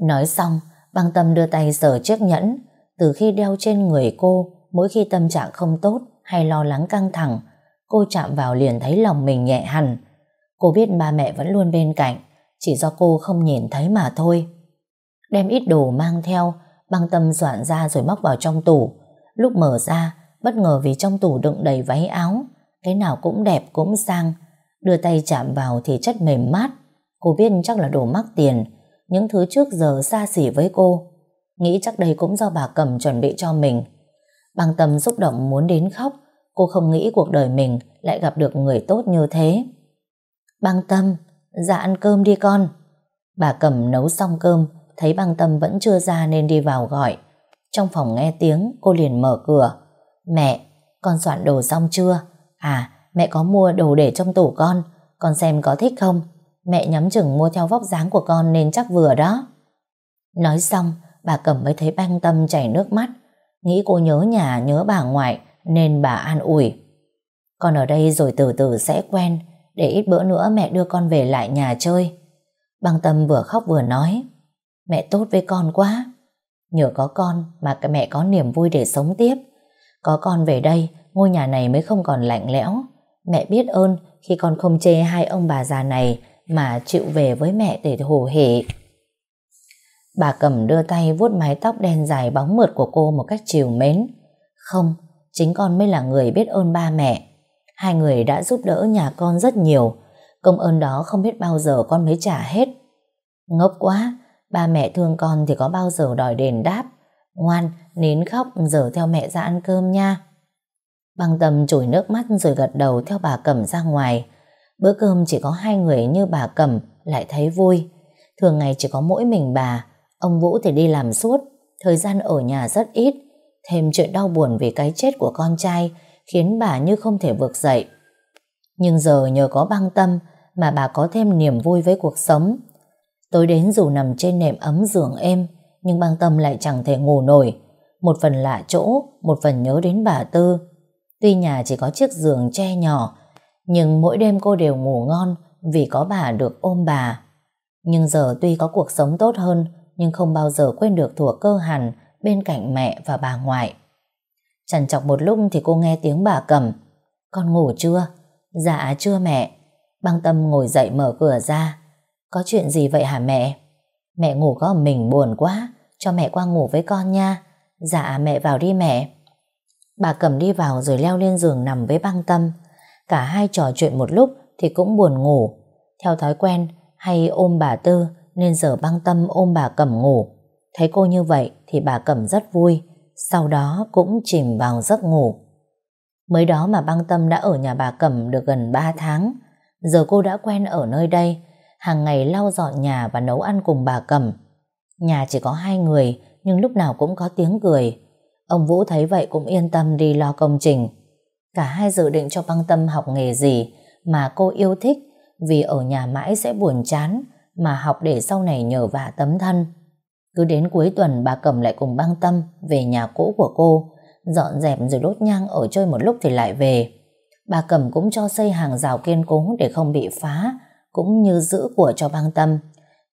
Nói xong, băng tâm đưa tay sờ chiếc nhẫn từ khi đeo trên người cô, mỗi khi tâm trạng không tốt hay lo lắng căng thẳng, cô chạm vào liền thấy lòng mình nhẹ hẳn. Cô biết ba mẹ vẫn luôn bên cạnh, chỉ do cô không nhìn thấy mà thôi. Đem ít đồ mang theo, băng tâm soạn ra rồi móc vào trong tủ. Lúc mở ra, bất ngờ vì trong tủ đựng đầy váy áo, cái nào cũng đẹp cũng sang. Đưa tay chạm vào thì chất mềm mát. Cô biết chắc là đồ mắc tiền, những thứ trước giờ xa xỉ với cô. Nghĩ chắc đây cũng do bà Cầm chuẩn bị cho mình. Băng tâm xúc động muốn đến khóc, cô không nghĩ cuộc đời mình lại gặp được người tốt như thế. Băng tâm, dạ ăn cơm đi con. Bà Cầm nấu xong cơm, thấy băng tâm vẫn chưa ra nên đi vào gọi. Trong phòng nghe tiếng, cô liền mở cửa. Mẹ, con soạn đồ xong chưa? À, mẹ có mua đồ để trong tủ con, con xem có thích không? Mẹ nhắm chừng mua theo vóc dáng của con nên chắc vừa đó. Nói xong, bà Cẩm mới thấy băng tâm chảy nước mắt. Nghĩ cô nhớ nhà, nhớ bà ngoại, nên bà an ủi. Con ở đây rồi từ từ sẽ quen, để ít bữa nữa mẹ đưa con về lại nhà chơi. Băng tâm vừa khóc vừa nói, mẹ tốt với con quá. Nhờ có con mà mẹ có niềm vui để sống tiếp. Có con về đây, ngôi nhà này mới không còn lạnh lẽo. Mẹ biết ơn khi con không chê hai ông bà già này mà chịu về với mẹ để hồ hể. Bà cầm đưa tay vuốt mái tóc đen dài bóng mượt của cô một cách chiều mến. Không, chính con mới là người biết ơn ba mẹ. Hai người đã giúp đỡ nhà con rất nhiều. Công ơn đó không biết bao giờ con mới trả hết. Ngốc quá, ba mẹ thương con thì có bao giờ đòi đền đáp. Ngoan, nín khóc giờ theo mẹ ra ăn cơm nha. Băng tâm chùi nước mắt rồi gật đầu theo bà Cẩm ra ngoài. Bữa cơm chỉ có hai người như bà Cẩm lại thấy vui. Thường ngày chỉ có mỗi mình bà, Ông Vũ thì đi làm suốt, thời gian ở nhà rất ít, thêm chuyện đau buồn vì cái chết của con trai khiến bà như không thể vượt dậy. Nhưng giờ nhờ có băng tâm mà bà có thêm niềm vui với cuộc sống. Tối đến dù nằm trên nệm ấm giường êm, nhưng băng tâm lại chẳng thể ngủ nổi. Một phần lạ chỗ, một phần nhớ đến bà Tư. Tuy nhà chỉ có chiếc giường che nhỏ, nhưng mỗi đêm cô đều ngủ ngon vì có bà được ôm bà. Nhưng giờ tuy có cuộc sống tốt hơn, nhưng không bao giờ quên được thủa cơ hàn bên cạnh mẹ và bà ngoại. Chẳng chọc một lúc thì cô nghe tiếng bà cầm. Con ngủ chưa? Dạ chưa mẹ. Băng tâm ngồi dậy mở cửa ra. Có chuyện gì vậy hả mẹ? Mẹ ngủ có mình buồn quá. Cho mẹ qua ngủ với con nha. Dạ mẹ vào đi mẹ. Bà cầm đi vào rồi leo lên giường nằm với băng tâm. Cả hai trò chuyện một lúc thì cũng buồn ngủ. Theo thói quen, hay ôm bà Tư nên giờ băng tâm ôm bà Cẩm ngủ. Thấy cô như vậy thì bà Cẩm rất vui, sau đó cũng chìm vào giấc ngủ. Mới đó mà băng tâm đã ở nhà bà Cẩm được gần 3 tháng. Giờ cô đã quen ở nơi đây, hàng ngày lau dọn nhà và nấu ăn cùng bà Cẩm. Nhà chỉ có hai người nhưng lúc nào cũng có tiếng cười. Ông Vũ thấy vậy cũng yên tâm đi lo công trình. Cả hai dự định cho băng tâm học nghề gì mà cô yêu thích vì ở nhà mãi sẽ buồn chán mà học để sau này nhờ vả tấm thân. Cứ đến cuối tuần bà cầm lại cùng băng tâm về nhà cũ của cô, dọn dẹp rồi đốt nhang ở chơi một lúc thì lại về. Bà cầm cũng cho xây hàng rào kiên cố để không bị phá, cũng như giữ của cho băng tâm.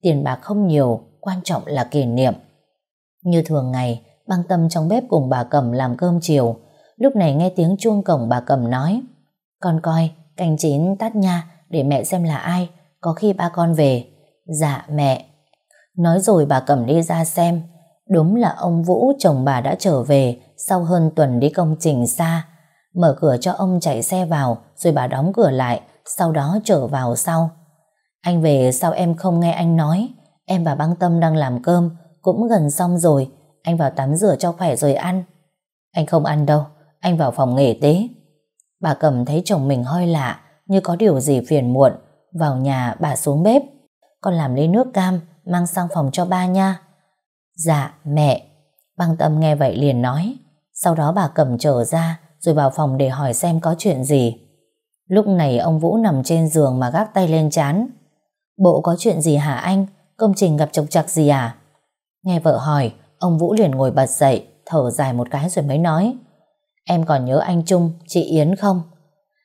Tiền bạc không nhiều, quan trọng là kỷ niệm. Như thường ngày, băng tâm trong bếp cùng bà cầm làm cơm chiều. Lúc này nghe tiếng chuông cổng bà cầm nói Con coi, canh chín tắt nha, để mẹ xem là ai, có khi ba con về. Dạ mẹ. Nói rồi bà cầm đi ra xem, đúng là ông Vũ chồng bà đã trở về sau hơn tuần đi công trình xa. Mở cửa cho ông chạy xe vào rồi bà đóng cửa lại, sau đó trở vào sau. Anh về sao em không nghe anh nói, em và băng tâm đang làm cơm, cũng gần xong rồi, anh vào tắm rửa cho khỏe rồi ăn. Anh không ăn đâu, anh vào phòng nghề tế. Bà cầm thấy chồng mình hơi lạ, như có điều gì phiền muộn. Vào nhà bà xuống bếp. Con làm ly nước cam, mang sang phòng cho ba nha. Dạ, mẹ. Băng tâm nghe vậy liền nói. Sau đó bà cầm trở ra, rồi vào phòng để hỏi xem có chuyện gì. Lúc này ông Vũ nằm trên giường mà gác tay lên chán. Bộ có chuyện gì hả anh? Công trình gặp trục trặc gì à? Nghe vợ hỏi, ông Vũ liền ngồi bật dậy, thở dài một cái rồi mới nói. Em còn nhớ anh Trung, chị Yến không?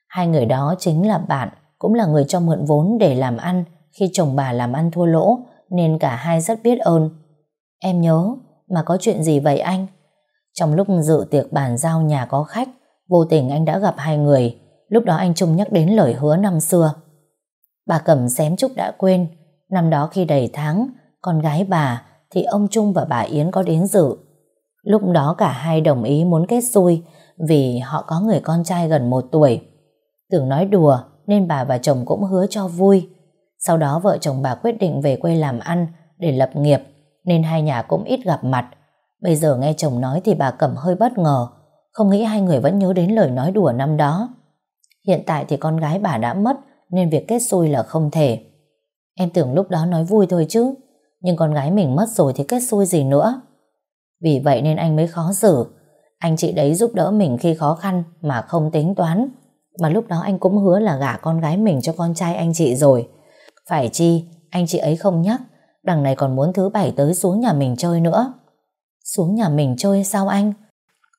Hai người đó chính là bạn, cũng là người cho mượn vốn để làm ăn khi chồng bà làm ăn thua lỗ, nên cả hai rất biết ơn. Em nhớ, mà có chuyện gì vậy anh? Trong lúc dự tiệc bàn giao nhà có khách, vô tình anh đã gặp hai người, lúc đó anh Trung nhắc đến lời hứa năm xưa. Bà cầm xém chúc đã quên, năm đó khi đầy tháng, con gái bà thì ông Trung và bà Yến có đến dự. Lúc đó cả hai đồng ý muốn kết xui vì họ có người con trai gần một tuổi. Tưởng nói đùa nên bà và chồng cũng hứa cho vui. Sau đó vợ chồng bà quyết định về quê làm ăn để lập nghiệp, nên hai nhà cũng ít gặp mặt. Bây giờ nghe chồng nói thì bà Cẩm hơi bất ngờ, không nghĩ hai người vẫn nhớ đến lời nói đùa năm đó. Hiện tại thì con gái bà đã mất, nên việc kết xui là không thể. Em tưởng lúc đó nói vui thôi chứ, nhưng con gái mình mất rồi thì kết xui gì nữa. Vì vậy nên anh mới khó xử. Anh chị đấy giúp đỡ mình khi khó khăn mà không tính toán. Mà lúc đó anh cũng hứa là gả con gái mình cho con trai anh chị rồi. Phải chi, anh chị ấy không nhắc, đằng này còn muốn thứ bảy tới xuống nhà mình chơi nữa. Xuống nhà mình chơi sao anh?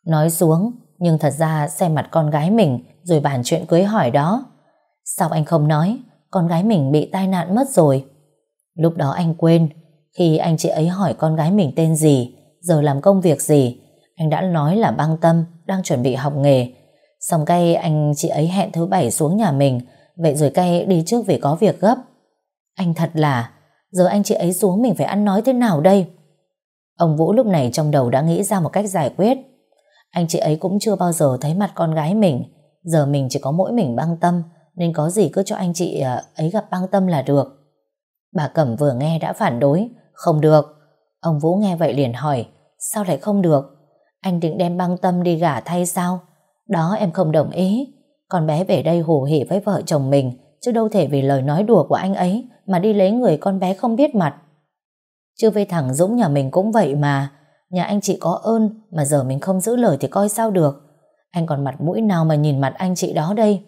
Nói xuống, nhưng thật ra xem mặt con gái mình rồi bàn chuyện cưới hỏi đó. Sao anh không nói, con gái mình bị tai nạn mất rồi. Lúc đó anh quên, khi anh chị ấy hỏi con gái mình tên gì, giờ làm công việc gì, anh đã nói là băng tâm, đang chuẩn bị học nghề, Xong cay anh chị ấy hẹn thứ bảy xuống nhà mình Vậy rồi cay đi trước vì có việc gấp anh thật là Giờ anh chị ấy xuống mình phải ăn nói thế nào đây? Ông Vũ lúc này trong đầu đã nghĩ ra một cách giải quyết. Anh chị ấy cũng chưa bao giờ thấy mặt con gái mình. Giờ mình chỉ có mỗi mình băng tâm Nên có gì cứ cho anh chị à, ấy gặp băng tâm là được. Bà Cẩm vừa nghe đã phản đối Không được. Ông Vũ nghe vậy liền hỏi Sao lại không được? Anh định đem băng tâm đi gả thay sao? Đó em không đồng ý. Con bé về đây hồ hỉ với vợ chồng mình, chứ đâu thể vì lời nói đùa của anh ấy mà đi lấy người con bé không biết mặt. Chứ với thằng Dũng nhà mình cũng vậy mà. Nhà anh chị có ơn mà giờ mình không giữ lời thì coi sao được. Anh còn mặt mũi nào mà nhìn mặt anh chị đó đây.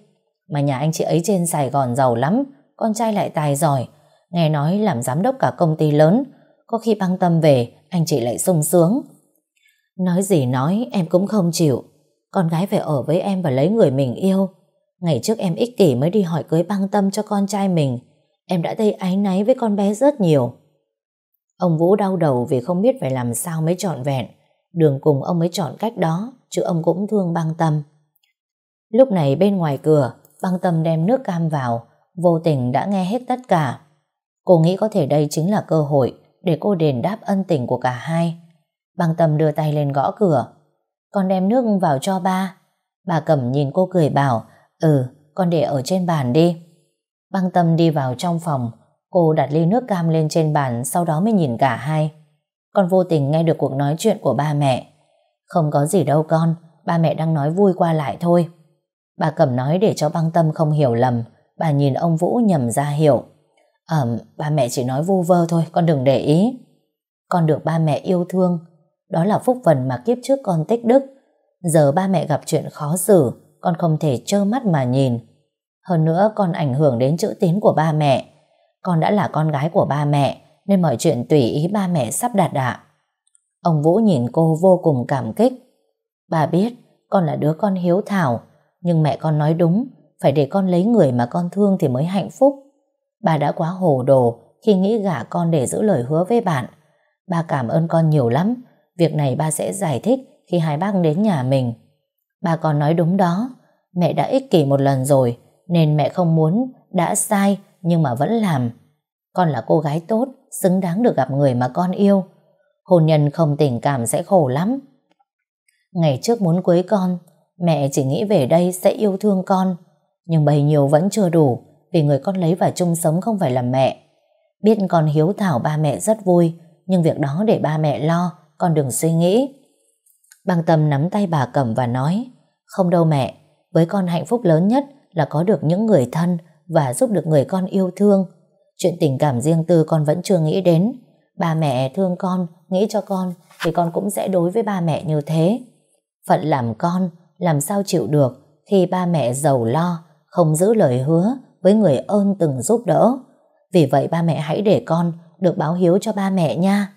Mà nhà anh chị ấy trên Sài Gòn giàu lắm, con trai lại tài giỏi. Nghe nói làm giám đốc cả công ty lớn. Có khi băng tâm về, anh chị lại sung sướng. Nói gì nói, em cũng không chịu. Con gái phải ở với em và lấy người mình yêu. Ngày trước em ích kỷ mới đi hỏi cưới băng tâm cho con trai mình. Em đã thấy áy náy với con bé rất nhiều. Ông Vũ đau đầu vì không biết phải làm sao mới trọn vẹn. Đường cùng ông mới chọn cách đó, chứ ông cũng thương băng tâm. Lúc này bên ngoài cửa, băng tâm đem nước cam vào, vô tình đã nghe hết tất cả. Cô nghĩ có thể đây chính là cơ hội để cô đền đáp ân tình của cả hai. Băng tâm đưa tay lên gõ cửa. Con đem nước vào cho ba. Bà Cẩm nhìn cô cười bảo, ừ, con để ở trên bàn đi. Băng tâm đi vào trong phòng, cô đặt ly nước cam lên trên bàn, sau đó mới nhìn cả hai. Con vô tình nghe được cuộc nói chuyện của ba mẹ. Không có gì đâu con, ba mẹ đang nói vui qua lại thôi. Bà Cẩm nói để cho băng tâm không hiểu lầm, bà nhìn ông Vũ nhầm ra hiểu. Ẩm, ba mẹ chỉ nói vu vơ thôi, con đừng để ý. Con được ba mẹ yêu thương, đó là phúc phần mà kiếp trước con tích đức. Giờ ba mẹ gặp chuyện khó xử, con không thể trơ mắt mà nhìn. Hơn nữa con ảnh hưởng đến chữ tín của ba mẹ. Con đã là con gái của ba mẹ, nên mọi chuyện tùy ý ba mẹ sắp đặt ạ. Ông Vũ nhìn cô vô cùng cảm kích. Bà biết con là đứa con hiếu thảo, nhưng mẹ con nói đúng, phải để con lấy người mà con thương thì mới hạnh phúc. Bà đã quá hồ đồ khi nghĩ gả con để giữ lời hứa với bạn. Ba cảm ơn con nhiều lắm, việc này ba sẽ giải thích khi hai bác đến nhà mình. Bà còn nói đúng đó, mẹ đã ích kỷ một lần rồi, nên mẹ không muốn đã sai nhưng mà vẫn làm. Con là cô gái tốt, xứng đáng được gặp người mà con yêu. Hôn nhân không tình cảm sẽ khổ lắm. Ngày trước muốn cưới con, mẹ chỉ nghĩ về đây sẽ yêu thương con. Nhưng bấy nhiêu vẫn chưa đủ, vì người con lấy và chung sống không phải là mẹ. Biết con hiếu thảo ba mẹ rất vui, nhưng việc đó để ba mẹ lo, con đừng suy nghĩ. Băng tâm nắm tay bà cầm và nói, không đâu mẹ, với con hạnh phúc lớn nhất là có được những người thân và giúp được người con yêu thương. Chuyện tình cảm riêng tư con vẫn chưa nghĩ đến. Ba mẹ thương con, nghĩ cho con, thì con cũng sẽ đối với ba mẹ như thế. Phận làm con, làm sao chịu được khi ba mẹ giàu lo, không giữ lời hứa với người ơn từng giúp đỡ. Vì vậy ba mẹ hãy để con được báo hiếu cho ba mẹ nha.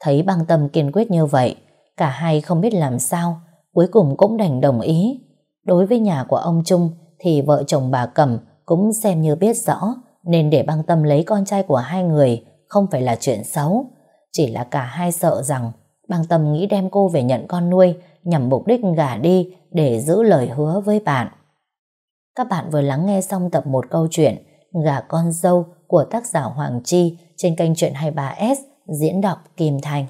Thấy băng tâm kiên quyết như vậy, cả hai không biết làm sao, cuối cùng cũng đành đồng ý. Đối với nhà của ông Trung thì vợ chồng bà Cẩm cũng xem như biết rõ, nên để băng tâm lấy con trai của hai người không phải là chuyện xấu. Chỉ là cả hai sợ rằng băng tâm nghĩ đem cô về nhận con nuôi, nhằm mục đích gả đi để giữ lời hứa với bạn. Các bạn vừa lắng nghe xong tập một câu chuyện Gả con dâu của tác giả Hoàng Chi trên kênh Chuyện 23S diễn đọc Kim Thành.